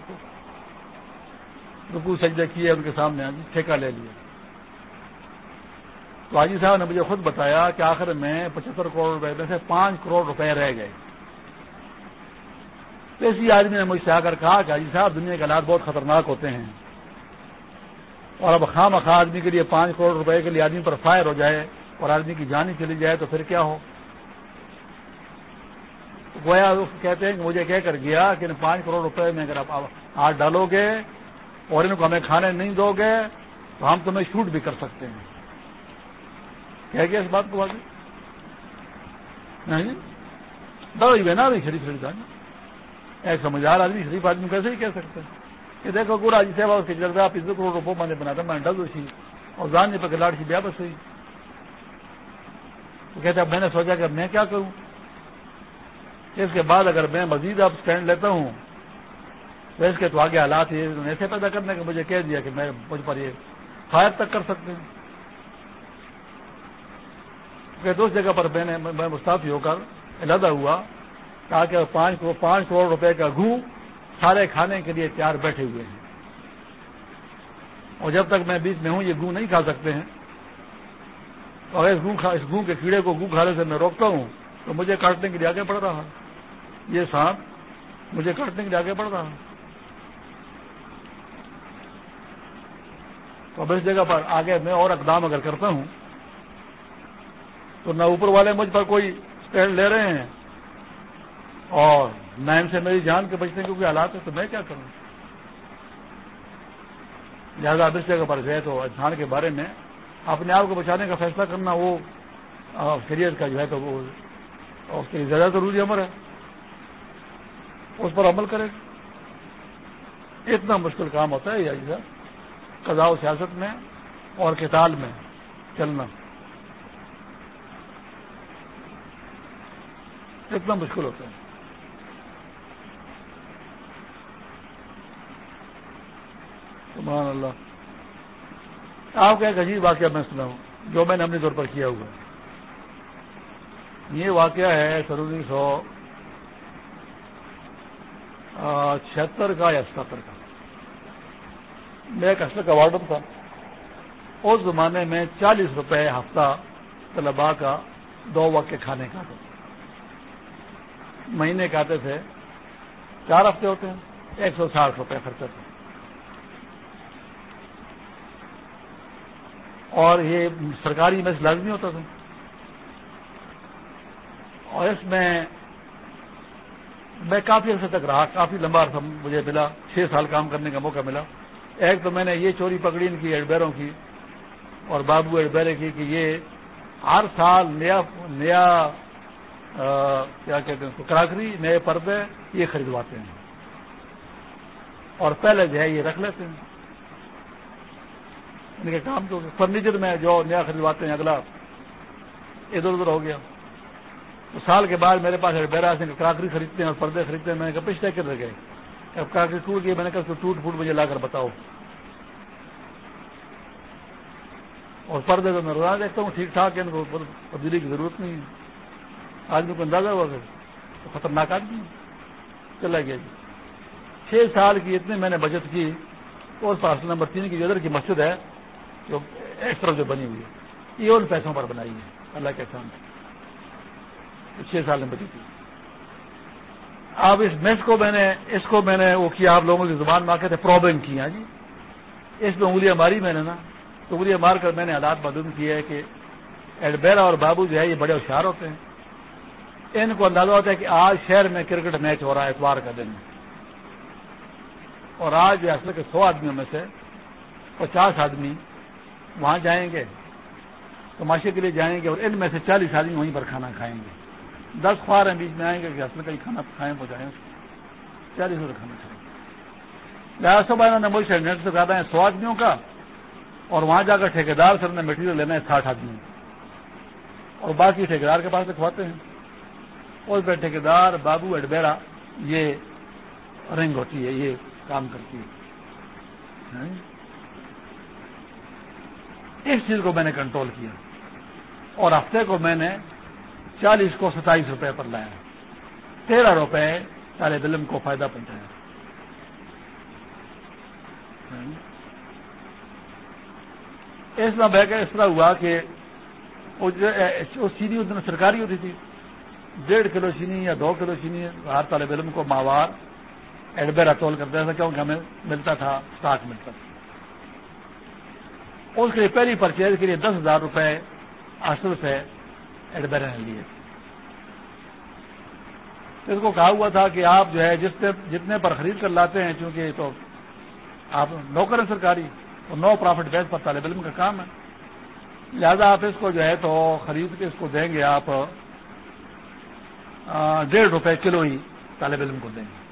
رکو سجدے کیے ان کے سامنے جی ٹھیکہ لے لیا۔ تو حاجی صاحب نے مجھے خود بتایا کہ آخر میں پچہتر کروڑ روپے، میں سے پانچ کروڑ روپے رہ گئے۔ تو اسی آدمی نے مجھ سے آ کر کہا کہ حاجی صاحب، دنیا کے حالات بہت خطرناک ہوتے ہیں۔ اور اب خواہ آدمی کے لیے پانچ کروڑ روپے کے لیے آدمی پر فائر ہو جائے اور آدمی کی جان ہی چلی جائے تو پھر کیا ہو؟ گویا کہتے ہیں کہ مجھے کہہ کر گیا کہ پانچ کروڑ روپے میں اگر آپ ہاتھ ڈالو گے اور ان کو ہمیں کھانے نہیں دو گے تو ہم تمہیں شوٹ بھی کر سکتے ہیں۔ کہہ گیا اس بات کو آگے نہیں؟ جی نا شریف شریف آدمی ایک سمجھدار آدمی شریف آدمی کیسے ہی کہہ سکتے ہیں کہ دیکھو گورا جی صاحب اس کے جلد آپ عزت کروڑ روپے میں نے بنا تھا میں ڈل سی اور جان جی پہ لاڑ سی بیا بس ہوئی۔ تو کہتے اب میں نے سوچا کہ میں کیا کروں؟ اس کے بعد اگر میں مزید اب اسٹینڈ لیتا ہوں، تو اس کے تو آگے حالات یہ ایسے پیدا کرنے کے مجھے کہہ دیا کہ میں مجھ پر یہ فائر تک کر سکتے ہیں۔ کہ اس جگہ پر میں نے میں مستعفی ہو کر علیحدہ ہوا، تاکہ پانچ پانچ کروڑ روپے کا گھو سارے کھانے کے لیے تیار بیٹھے ہوئے ہیں۔ اور جب تک میں بیچ میں ہوں، یہ گوں نہیں کھا سکتے ہیں۔ اور اس گوں اس گوں کے کیڑے کو گوں کھانے سے میں روکتا ہوں تو مجھے کاٹنے کے لیے آگے بڑھ رہا یہ سانپ مجھے کاٹنے کے لیے آگے بڑھ رہا تو اب اس جگہ پر آگے میں اور اقدام اگر کرتا ہوں، تو نہ اوپر والے مجھ پر کوئی اسٹینڈ لے رہے ہیں اور نہ ان سے میری جان کے بچنے کے کوئی حالات ہے تو میں کیا کروں؟ لہٰذا اب اس جگہ پر گئے تو انسان کے بارے میں اپنے آپ کو بچانے کا فیصلہ کرنا وہ شریعت کا جو ہے تو وہ، اس کے لیے زیادہ ضروری عمر ہے۔ اس پر عمل کرے اتنا مشکل کام ہوتا ہے یہ قضاء و سیاست میں اور کتال میں چلنا۔ اتنا مشکل ہوتا ہے۔ سبحان اللہ۔ آپ کا ایک عجیب واقعہ میں سنا ہوں جو میں نے اپنے طور پر کیا ہوا۔ یہ واقعہ ہے سن انیس سو چھہتر کا یا ستر کا۔ میں ایک اصل کا وارڈن تھا۔ اس زمانے میں چالیس روپے ہفتہ طلباء کا دو وقت کے کھانے کا تھا۔ مہینے کے آتے تھے، چار ہفتے ہوتے ہیں، ایک سو ساٹھ روپے خرچہ تھا۔ اور یہ سرکاری میں لازمی ہوتا تھا۔ اور اس میں میں کافی عرصے تک رہا، کافی لمبا عرصہ مجھے ملا، چھ سال کام کرنے کا موقع ملا۔ ایک تو میں نے یہ چوری پکڑی ان کی ایڈبیروں کی اور بابو ایڈبیرے کی کہ یہ ہر سال نیا نیا کیا کہتے ہیں کراکری، نئے پردے یہ خریدواتے ہیں۔ اور پہلے جو ہے یہ رکھ لیتے ہیں۔ ان کے کام تو فرنیچر میں جو نیا خریدواتے ہیں، اگلا ادھر ادھر ہو گیا۔ تو سال کے بعد میرے پاس بیرا سے کراکری خریدتے ہیں اور پردے خریدتے ہیں۔ میں نے کہا پچھلے کر گئے؟ اب کراکری ٹوٹ گئی میں نے کہا، اس کو ٹوٹ پھوٹ مجھے لا کر بتاؤ۔ اور پردے تو میں روزانہ دیکھتا ہوں، ٹھیک ٹھاک ہے ان کو تبدیلی کی ضرورت نہیں ہے۔ آدمی کو اندازہ ہوا تو خطرناک آدمی چلا گیا جی۔ چھ سال کی اتنے میں نے بچت کی۔ اور پارسل نمبر تین کی ادھر کی مسجد ہے جو ایک طرف جو بنی ہوئی ہے۔ یہ ان پیسوں پر بنائی ہے۔ اللہ کے سامنے چھ سال میں بچی تھی۔ اب اس میس کو میں نے، اس کو میں نے وہ کیا، آپ لوگوں کی زبان میں کے تھے، پرابلم کیا جی۔ اس میں انگلیاں ماری میں نے نا۔ تو انگلیاں مار کر میں نے حالات معلوم کیے ہے کہ ایڈبیرا اور بابو جو ہے یہ بڑے ہوشیار ہوتے ہیں۔ ان کو اندازہ ہوتا ہے کہ آج شہر میں کرکٹ میچ ہو رہا ہے، اتوار کا دن۔ اور آج اصل کے سو آدمیوں میں سے پچاس آدمی وہاں جائیں گے، تماشے کے لیے جائیں گے اور ان میں سے چالیس آدمی وہیں پر کھانا کھائیں گے۔ دس خوار ہیں بیچ میں آئیں گے کہ اصل کہیں کھانا کھائیں پہنچائیں چالیس روپئے کھانا کھائیں لہٰذا صبح انہوں نے مجھ سے نیٹ سے زیادہ ہے سو آدمیوں کا اور وہاں جا کر ٹھیکیدار سے انہوں نے مٹیریل لینا ہے ساٹھ آدمی۔ اور باقی ٹھیکیدار کے پاس لکھواتے ہیں۔ اور پہ ٹھیکیدار بابو اڈبیرا یہ رنگ ہوتی ہے، یہ کام کرتی ہے۔ اس چیز کو میں نے کنٹرول کیا اور ہفتے کو میں نے چالیس کو ستائیس روپے پر لایا تیرہ روپے طالب علم کو فائدہ پہنچایا اس میں بہ کر اس طرح ہوا کہ وہ اس دن سرکاری ہوتی تھی۔ ڈیڑھ کلو چینی یا دو کلو چینی ہر طالب علم کو ماوار ایڈبیرا تول کرتا تھا کیونکہ ہمیں ملتا تھا اسٹاک ملتا تھا۔ اس کے لیے پہلی پرچیز کے لیے دس ہزار روپے اصل سے ایڈبیرا نے لیے اس کو کہا ہوا تھا کہ آپ جو ہے جس جتنے پر خرید کر لاتے ہیں، چونکہ تو آپ نوکر ہیں سرکاری، تو نو پرافٹ بیس پر طالب علم کا کام ہے۔ لہذا آپ اس کو جو ہے تو خرید کے اس کو دیں گے آپ ڈیڑھ روپے کلو ہی طالب علم کو دیں گے۔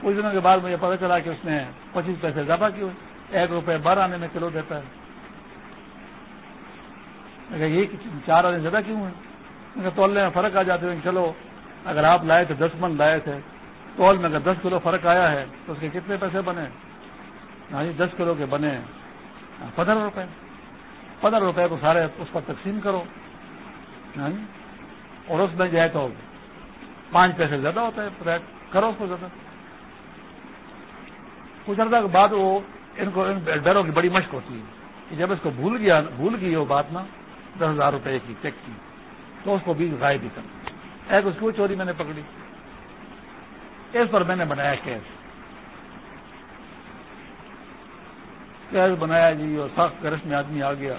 کچھ دنوں کے بعد مجھے پتا چلا کہ اس نے پچیس پیسے زیادہ کیے۔ ہوئے ایک روپے بارہ آنے میں کلو دیتا ہے۔ یہ چار آنے زیادہ کیوں ہیں؟ تولنے میں فرق آ جاتے ہیں۔ چلو، اگر آپ لائے تھے، دس من لائے تھے تول میں اگر دس کلو فرق آیا ہے، تو اس کے کتنے پیسے بنے؟ ہاں جی دس کلو کے بنے پندرہ روپے۔ پندرہ روپے کو سارے اس پر تقسیم کرو۔ ہاں جی اور اس میں جو ہے تو پانچ پیسے زیادہ ہوتا ہے کرو اس کو زیادہ۔ کچھ عرصہ کے بعد وہ ان کو ان ڈروں کی بڑی مشق ہوتی ہے کہ جب اس کو بھول گیا، بھول گئی وہ بات نا، دس ہزار روپے کی چیک کی، تو اس کو بھی غائب بھی کر ایک اس چوری میں نے پکڑی۔ اس پر میں نے بنایا کیس۔ کیس بنایا جی اور سخت گرس میں آدمی آ گیا۔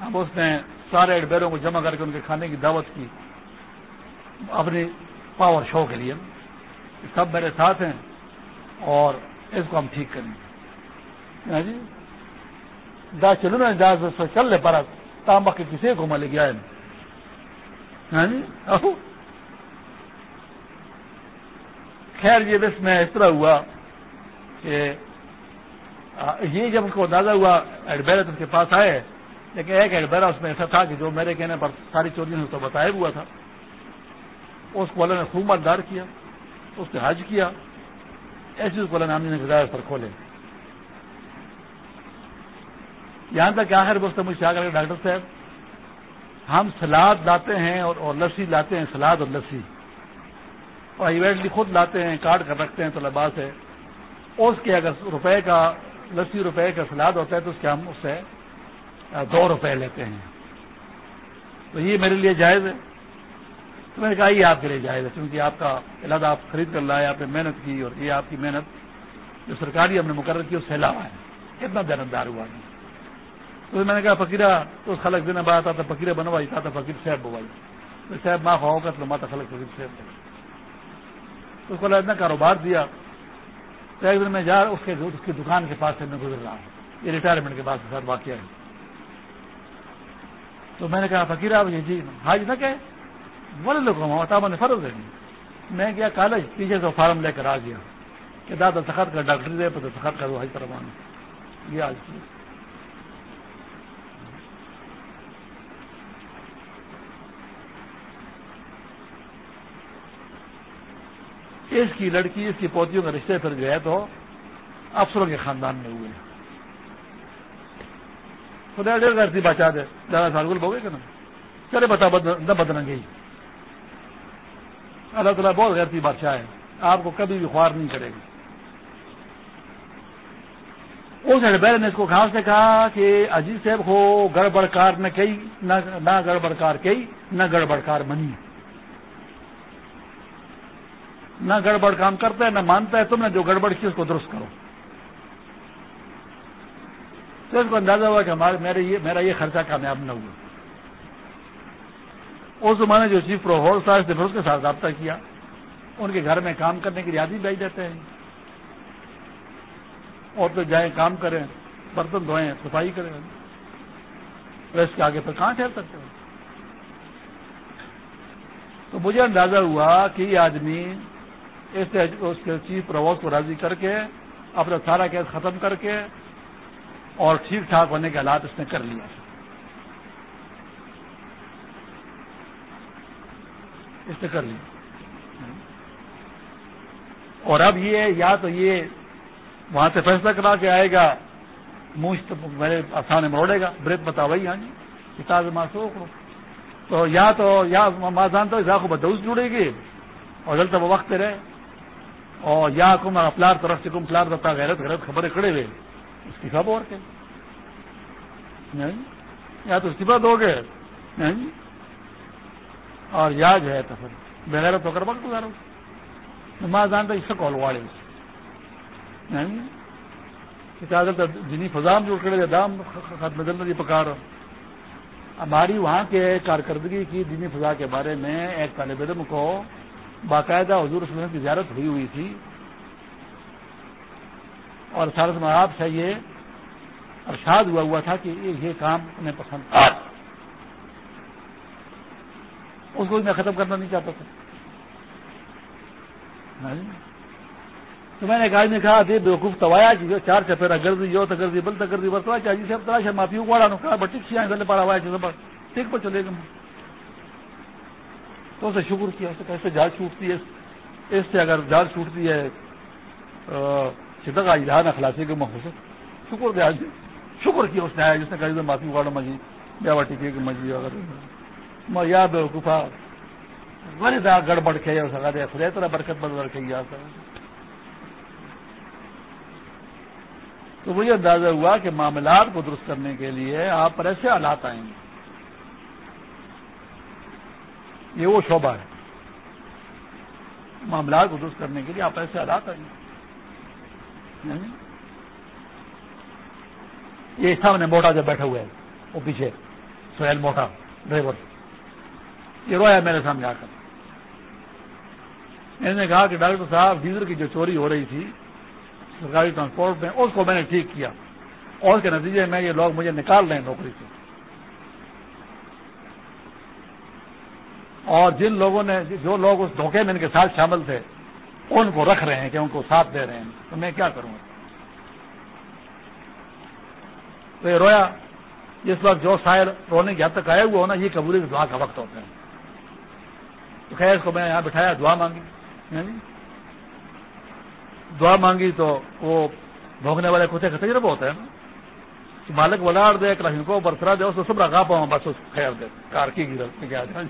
اب اس نے سارے ایڈبیروں کو جمع کر کے ان کے کھانے کی دعوت کی۔ اپنی پاور شو کے لیے۔ سب میرے ساتھ ہیں اور اس کو ہم ٹھیک کریں گے۔ ہاں جی؟ دا چلو نا، دا چل لے پارا تام باقی کسی کو ملے گیا ہے ہاں جی؟ خیر یہ بس میں اس طرح ہوا کہ یہ جب اس کو اندازہ ہوا ایڈبیرت اس کے پاس آئے۔ لیکن ایک ایڈبیرا اس میں ایسا تھا کہ جو میرے کہنے پر ساری چوریوں نے تو بتایا ہوا تھا۔ اس کو اللہ نے خوب مالدار کیا، اس نے حج کیا۔ ایسی اس کو اللہ نے ہدایت پر کھولے۔ یہاں تک آخر بس مجھ سے آ کر ڈاکٹر صاحب، ہم سلاد لاتے ہیں اور اور لسی لاتے ہیں، سلاد اور لسی۔ اور ایونٹلی خود لاتے ہیں، کاٹ کر رکھتے ہیں طلبا سے۔ اس کے اگر روپے کا، لسی روپے کا سلاد ہوتا ہے تو اس کے ہم اس سے دو روپے لیتے ہیں۔ تو یہ میرے لیے جائز ہے۔ تو میں نے کہا یہ آپ کے لیے جائز ہے کیونکہ آپ کا علاج آپ خرید کر لائے، آپ نے محنت کی اور یہ آپ کی محنت جو سرکاری ہم نے مقرر کی اس سے علاوہ ہے۔ کتنا دیندار ہوا نہیں۔ تو میں نے کہا، فقیرہ، تو خلق دن بات آتا، فقیرہ بنوائی تھا فقیر صاحب بوائی تو صاحب ماں ہوگا تو ماتا خلق فقیر صاحب تو اس کو اتنا کاروبار دیا تو ایک دن میں جا، اس کے، اس کی دکان کے پاس سے میں گزر رہا ہوں۔ یہ ریٹائرمنٹ کے بعد سر واقعہ ہے۔ تو میں نے کہا، فقیرہ یہ جی حاج نہ کہ بولے لوگ تھا نے فرض ہے۔ میں گیا کالج پیچھے سے فارم لے کر آ گیا۔ کہ دادا سخت کر ڈاکٹری دے پہ سخت کر حج کروانا یہ آج اس کی لڑکی، اس کی پوتیوں کا رشتے پھر گئے تو افسروں کے خاندان میں ہوئے۔ خدا ڈیڑھ گھر تھی بچا دے۔ دادا سال گل بوگے کہ نا چلے بتا نہ گئی اللہ تعالیٰ بہت غیرتی بادشاہ ہے۔ آپ کو کبھی بھی خوار نہیں کرے گی۔ اس ہیڈبیر نے اس کو خاص سے کہا کہ اجیت صاحب کو گڑبڑ کار نہ کئی نہ گڑبڑ کار کئی نہ گڑبڑ کار منی۔ نہ گڑبڑ کام کرتا ہے، نہ مانتا ہے، تم نے جو گڑبڑ کی اس کو درست کرو۔ تو اس کو اندازہ ہوا کہ ہمارے میرا یہ خرچہ کامیاب نہ ہوا۔ اس زمانے جو چیف پروہول تھا اس نے اس کے ساتھ رابطہ کیا۔ ان کے گھر میں کام کرنے کی یادی بھیج دیتے ہیں۔ اور تو جائیں، کام کریں، برتن دھوئیں، صفائی کریں۔ اس کے آگے پھر کہاں ٹھہر سکتے ہیں تو مجھے اندازہ ہوا کہ یہ آدمی اس اس کے چیف پرووز کو راضی کر کے، اپنا سارا کیس ختم کر کے اور ٹھیک ٹھاک ہونے کے حالات اس نے کر لیا اس نے کر لیا اور اب یہ یا تو یہ وہاں سے فیصلہ کرا کے آئے گا، منہ میرے آسان مروڑے گا بریک بتا وہی ہاں جی کتاب ماسو تو یا تو، یا ماں جانتا ہوں کو بدوس جڑے گی، اور جلد وہ وقت رہے اور یا کم اپلار طرف سے کم پلار رہتا غیرت غیرت خبریں کھڑے ہوئے۔ استعفا اور کے ہاں جی، یا تو استعفا دو گے ہاں جی، اور یا جو ہے تو پھر بغیرت ہو کر وقت گزارو نماز ماں جانتا اس سے کال واڑے۔ والے جنی فضام جو کھڑے دام ختم دل جلدی پکار۔ ہماری وہاں کے کارکردگی کی دینی فضا کے بارے میں ایک طالب علم کو باقاعدہ حضور وسلم کی زیارت ہوئی ہوئی تھی۔ اور سارس میں آپ سے یہ ارشاد ہوا ہوا تھا کہ یہ کام انہیں پسند تھا اس کو میں ختم کرنا نہیں چاہتا تھا۔ ہاں جی۔ تو میں نے ایک آدمی کہا، دے بیوقوف توایا، جو چار چپیرا گردی جو تو بل تک گردی برتوا چاہیے۔ صاحب تلاش ہے معافی کو کہا بٹک سی آئیں پڑا ہوا ہے ٹھیک پر چلے گا تو اسے شکر کیا، اسے کیسے جال چھوٹتی ہے۔ اس سے اگر جال چھوٹتی ہے کا اجہار اخلاصی کے محفوظ شکر دیا شکر کیا اس نے، آیا جس نے کہا معافی واڑا مجھے بیاوا ٹکے کہ مجھے یا بے وقوفا بڑی دا گڑبڑ کے یا سکا طرح برکت بدل کے یا تو مجھے اندازہ ہوا کہ معاملات کو درست کرنے کے لیے آپ پر ایسے حالات آئیں گے۔ یہ وہ شعبہ ہے۔ معاملات کو درست کرنے کے لیے آپ ایسے حالات آئیں گے۔ یہ سامنے موٹا جب بیٹھا ہوا ہے، وہ پیچھے، سہیل موٹا، ڈرائیور۔ یہ رویا میرے سامنے آ کر۔ میں نے کہا کہ ڈاکٹر صاحب ڈیزل کی جو چوری ہو رہی تھی، سرکاری ٹرانسپورٹ میں، اس کو میں نے ٹھیک کیا۔ اور اس کے نتیجے میں یہ لوگ مجھے نکال رہے ہیں نوکری سے۔ اور جن لوگوں نے، جو لوگ اس دھوکے میں ان کے ساتھ شامل تھے، ان کو رکھ رہے ہیں کہ ان کو ساتھ دے رہے ہیں۔ تو میں کیا کروں؟ گا تو یہ رویا، جس وقت جو شاعر رونے کی حد تک آئے ہوئے ہو نا، یہ قبولی دعا کا وقت ہوتا ہے۔ تو خیر کو میں یہاں بٹھایا، دعا مانگی۔ یعنی دعا مانگی تو وہ بھوگنے والے کتے کا تجربہ ہوتا ہے نا۔ مالک ولاڑ دے کر کو برسرا دے، اس کو سب رکھا پاؤں، بس اس خیر دے۔ کار کی گرا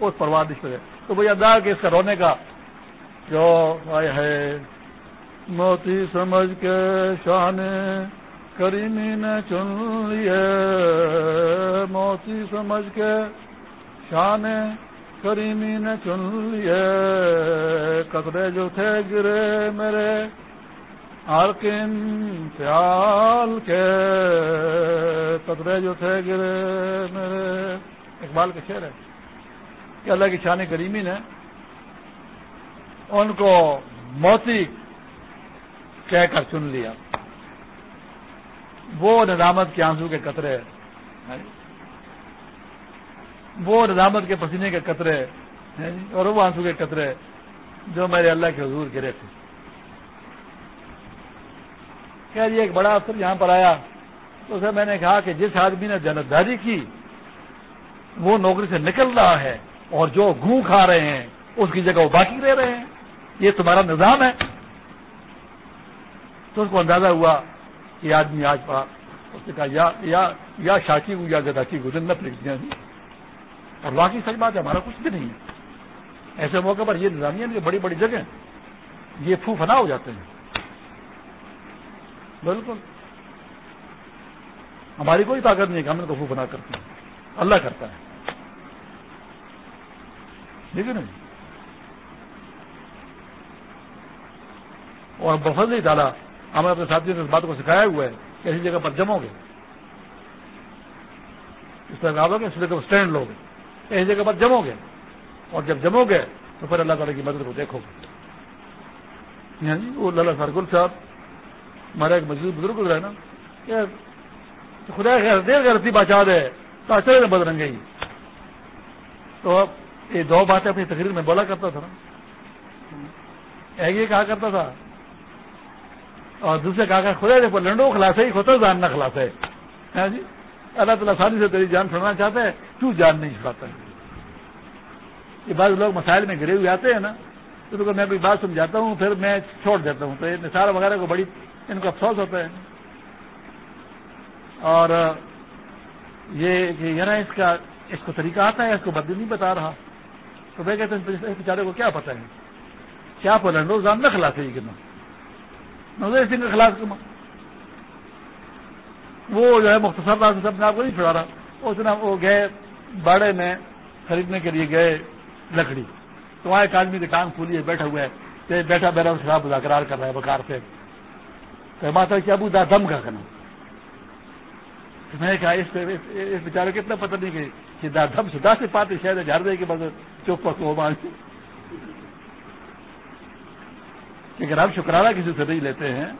اس پرواہ پہ تو بھائی ادا کہ اس کا رونے کا جو ہے۔ موتی سمجھ کے شان کریمی نے چن لیے موتی سمجھ کے شان کریمی نے چن لیے کترے جو تھے گرے میرے آرکن پیال کے کترے جو تھے گرے میرے۔ اقبال کے شعر ہے کہ اللہ کی شان کریمی نے ان کو موتی کہہ کر چن لیا۔ وہ ندامت کے آنسو کے قطرے وہ ندامت کے پسینے کے قطرے جی، اور وہ آنسو کے قطرے جو میرے اللہ کے حضور گرے تھے۔ خیر یہ ایک بڑا افسر یہاں پر آیا۔ تو اسے میں نے کہا کہ جس آدمی نے جنتداری کی وہ نوکری سے نکل رہا ہے اور جو گھو کھا رہے ہیں اس کی جگہ وہ باقی رہ رہے ہیں۔ یہ تمہارا نظام ہے۔ تو اس کو اندازہ ہوا کہ آدمی آج پا اس نے کہا یا یا, یا شاکی کو یا گداکی کو جنت لکھ دیا اور واقعی سچ بات ہے، ہمارا کچھ بھی نہیں ہے۔ ایسے موقع پر یہ نظامیہ کی بڑی بڑی جگہ یہ پھو فنا ہو جاتے ہیں۔ بالکل۔ ہماری کوئی طاقت نہیں کہ ہم ان کو پھو فنا کرتے ہیں۔ اللہ کرتا ہے۔ ٹھیک ہے نا جی؟ اور بفض نہیں ڈالا ہمیں اپنے ساتھیوں نے اس بات کو سکھایا ہوا ہے کہ ایسی جگہ پر جمو گے اس طرح گے اس جگہ اسٹینڈ لوگ ایسی جگہ پر جمو گے اور جب جمو گے تو پھر اللہ تعالیٰ کی مدد کو دیکھو گے۔ یعنی وہ لالا سرگل صاحب، ہمارا ایک مزید بزرگ گزرا نا کہ خدا خیر دیر غلطی بچا دے تو اچھے بدرنگے ہی تو یہ دو باتیں اپنی تقریر میں بولا کرتا تھا نا۔ ایک یہ کہا کرتا تھا، اور دوسرے کہا کہ خدا دیکھو لنڈو خلاص ہی خود جان نہ ہے ہاں جی؟ اللہ تعالیٰ آسانی سے تیری جان چھوڑنا چاہتا ہے کیوں جان نہیں چھڑاتا ہے۔ یہ بعض لوگ مسائل میں گرے ہوئے آتے ہیں نا، تو میں کوئی بات سمجھاتا ہوں، پھر میں چھوڑ دیتا ہوں۔ تو یہ نثار وغیرہ کو بڑی ان کو افسوس ہوتا ہے۔ اور یہ کہ اس کا، اس کو طریقہ آتا ہے، اس کو بدلی نہیں بتا رہا۔ تو میں کہتے ہیں اس بیچارے کو کیا پتا ہے؟ کیا لنڈو جان نہ خلاص ہے یہ کتنا نظر سنگھ کے خلاف وہ جو ہے مختصر سے اپنے آپ کو نہیں چھڑا رہا۔ اس دن وہ گئے باڑے میں خریدنے کے لیے گئے لکڑی۔ تو وہاں ایک آدمی کی ٹانگ کھولی ہے، بیٹھا ہوا ہے۔ بیٹھا بیٹھا، اس خلاف مذاکرار کر رہا ہے بکار سے۔ تو ماتا کہ ابو دا دم کا کرنا میں نے کہا، اس بیچارے کو اتنا پتہ نہیں کہ دا دم سے دا سے پاتے شاید جھاڑ دے کہ بس چپ پک مان کہ اگر آپ شکرانہ کسی سے نہیں لیتے ہیں۔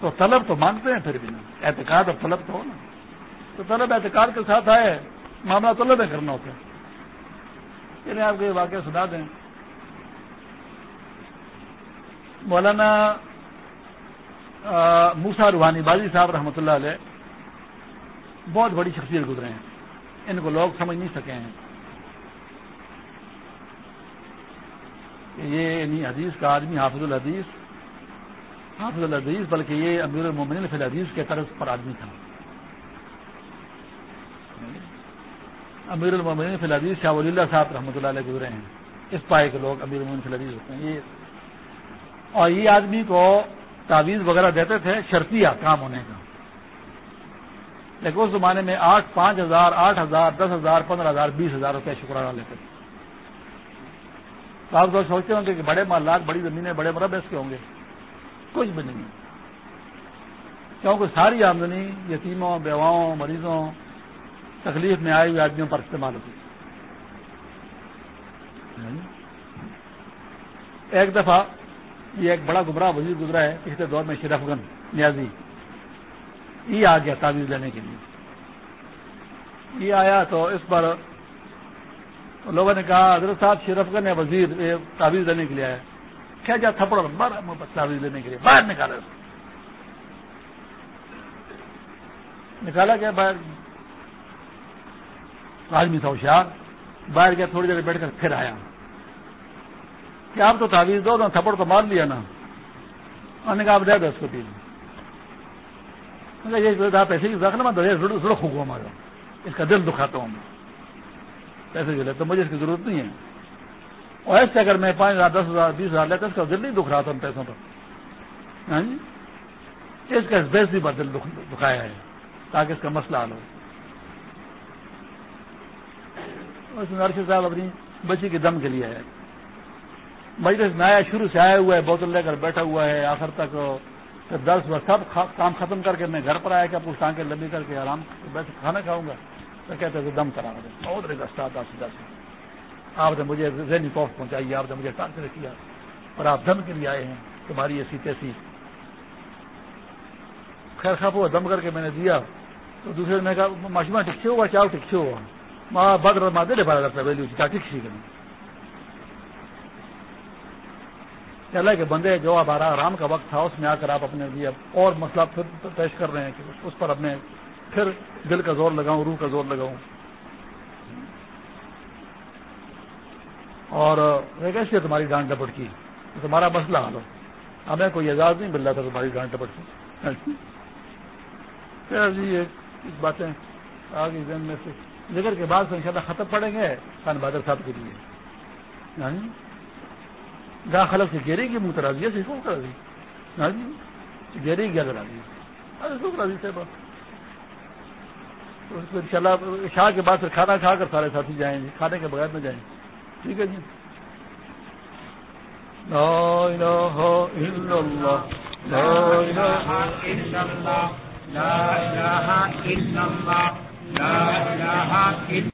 تو طلب تو مانتے ہیں پھر بھی نا۔ اعتقاد اور طلب تو ہو نا۔ تو طلب اعتقاد کے ساتھ آئے، معاملہ طلب میں کرنا ہوتا ہے۔ چلیے آپ کو یہ واقعہ سنا دیں۔ مولانا موسا روحانی بازی صاحب رحمۃ اللہ علیہ بہت بڑی شخصیت گزرے ہیں۔ ان کو لوگ سمجھ نہیں سکے ہیں۔ یہ حدیث کا آدمی حافظ الحدیث حافظ الحدیث بلکہ یہ امیر المومن فی الحدیث کے طرز پر آدمی تھا۔ امیر المومن فی الحدیث شاہ ولی اللہ صاحب رحمۃ اللہ علیہ گزرے ہیں۔ اس پائے کے لوگ امیر المومن فی الحدیث ہوتے ہیں۔ یہ اور یہ آدمی کو تعویذ وغیرہ دیتے تھے شرطیہ کام ہونے کا۔ لیکن اس زمانے میں آٹھ، پانچ ہزار، آٹھ ہزار، دس ہزار، پندرہ ہزار، بیس ہزار روپے شکرانہ لیتے تھے۔ تو آپ لوگ سوچتے ہوں گے کہ بڑے محلات بڑی زمینیں، بڑے مربع اس کے ہوں گے۔ کچھ بھی نہیں۔ کیونکہ ساری آمدنی یتیموں، بیواؤں، مریضوں تکلیف میں آئے ہوئے آدمیوں پر استعمال ہوتی۔ ایک دفعہ یہ ایک بڑا گمراہ وزیر گزرا ہے پچھلے دور میں شرف گن نیازی۔ یہ آ گیا تعویذ لینے کے لیے۔ یہ آیا تو اس پر لوگوں نے کہا، حضرت صاحب، شرف گن وزیر تعویذ دینے کے لیے آیا۔ کیا جا تھپڑ بار تعویذ لینے کے لیے، باہر نکالا نکالا گیا باہر۔ آدمی تھا ہوشیار، باہر گیا تھوڑی دیر بیٹھ کر پھر آیا۔ کیا آپ تو تعویذ دو تھپڑ تو مار لیا نا۔ انہوں نے کہا، آپ دے دو اس کو تین آپ ایسے ہی رکھنا میں رخ ہوں ہمارا اس کا دل دکھاتا ہوں میں۔ پیسے جو لیتا مجھے اس کی ضرورت نہیں ہے۔ اور ایسے اگر میں پانچ ہزار، دس ہزار، بیس ہزار لیتا اس کا دل نہیں دکھ رہا تھا ان پیسوں پر۔ ہاں جی؟ اس کا بیسی بار دل دکھایا ہے، تاکہ اس کا مسئلہ حل ہو۔ نرشد صاحب اپنی بچی کے دم کے لیے ہے مجلس میں آیا، شروع سے آیا ہوا ہے بوتل لے کر بیٹھا ہوا ہے، آخر تک دس بار سب کام ختم کر کے میں گھر پر آیا کہ کچھ ٹانکے لمبی کر کے آرام بیٹھ کھانا کھاؤں گا۔ تو کہتے ہیں دم کرا بہت رہے گا دس دس آپ نے مجھے ذہنی خوف پہنچائی، آپ نے مجھے ٹارچر کیا اور آپ دم کے لیے آئے ہیں تمہاری ایسی تیسی۔ خیر خاف ہوا دم کر کے میں نے دیا۔ تو دوسرے نے کہا ماشما ٹکچے ہوا چاؤ ٹکچے ہوا۔ ماں بدر ماں دے بارہ لگتا ویلو جی، کیا ٹکسی کریں۔ اللہ کے بندے جو اب آرام کا وقت تھا، اس میں آ کر آپ اپنے لیے اور مسئلہ پھر پیش کر رہے ہیں کہ اس پر اپنے پھر دل کا زور لگاؤں، روح کا زور لگاؤں۔ اور کیسی ہے تمہاری ڈانٹ ڈپٹ کی تمہارا مسئلہ حال ہو۔ ہمیں کوئی اعزاز نہیں مل رہا تھا تمہاری ڈانٹ ڈپٹ کی۔ [LAUGHS] جی باتیں آگے ذہن میں سے ذکر کے بعد سے انشاءاللہ ختم پڑیں گے خان بہادر صاحب کے لیے۔ ہاں خلق سے گیری کی منہ ترازی ہے یعنی کو کرا دی جی گیری کیا کرا دی کرا دی صاحب۔ ان شاء اللہ شاہ کے بعد پھر کھانا کھا کر سارے ساتھی جائیں گے، کھانے کے بغیر میں جائیں۔ گے ٹھیک ہے جی۔ لا الہ الا اللہ۔ لا الہ الا اللہ۔ لا الہ الا اللہ۔ لا الہ الا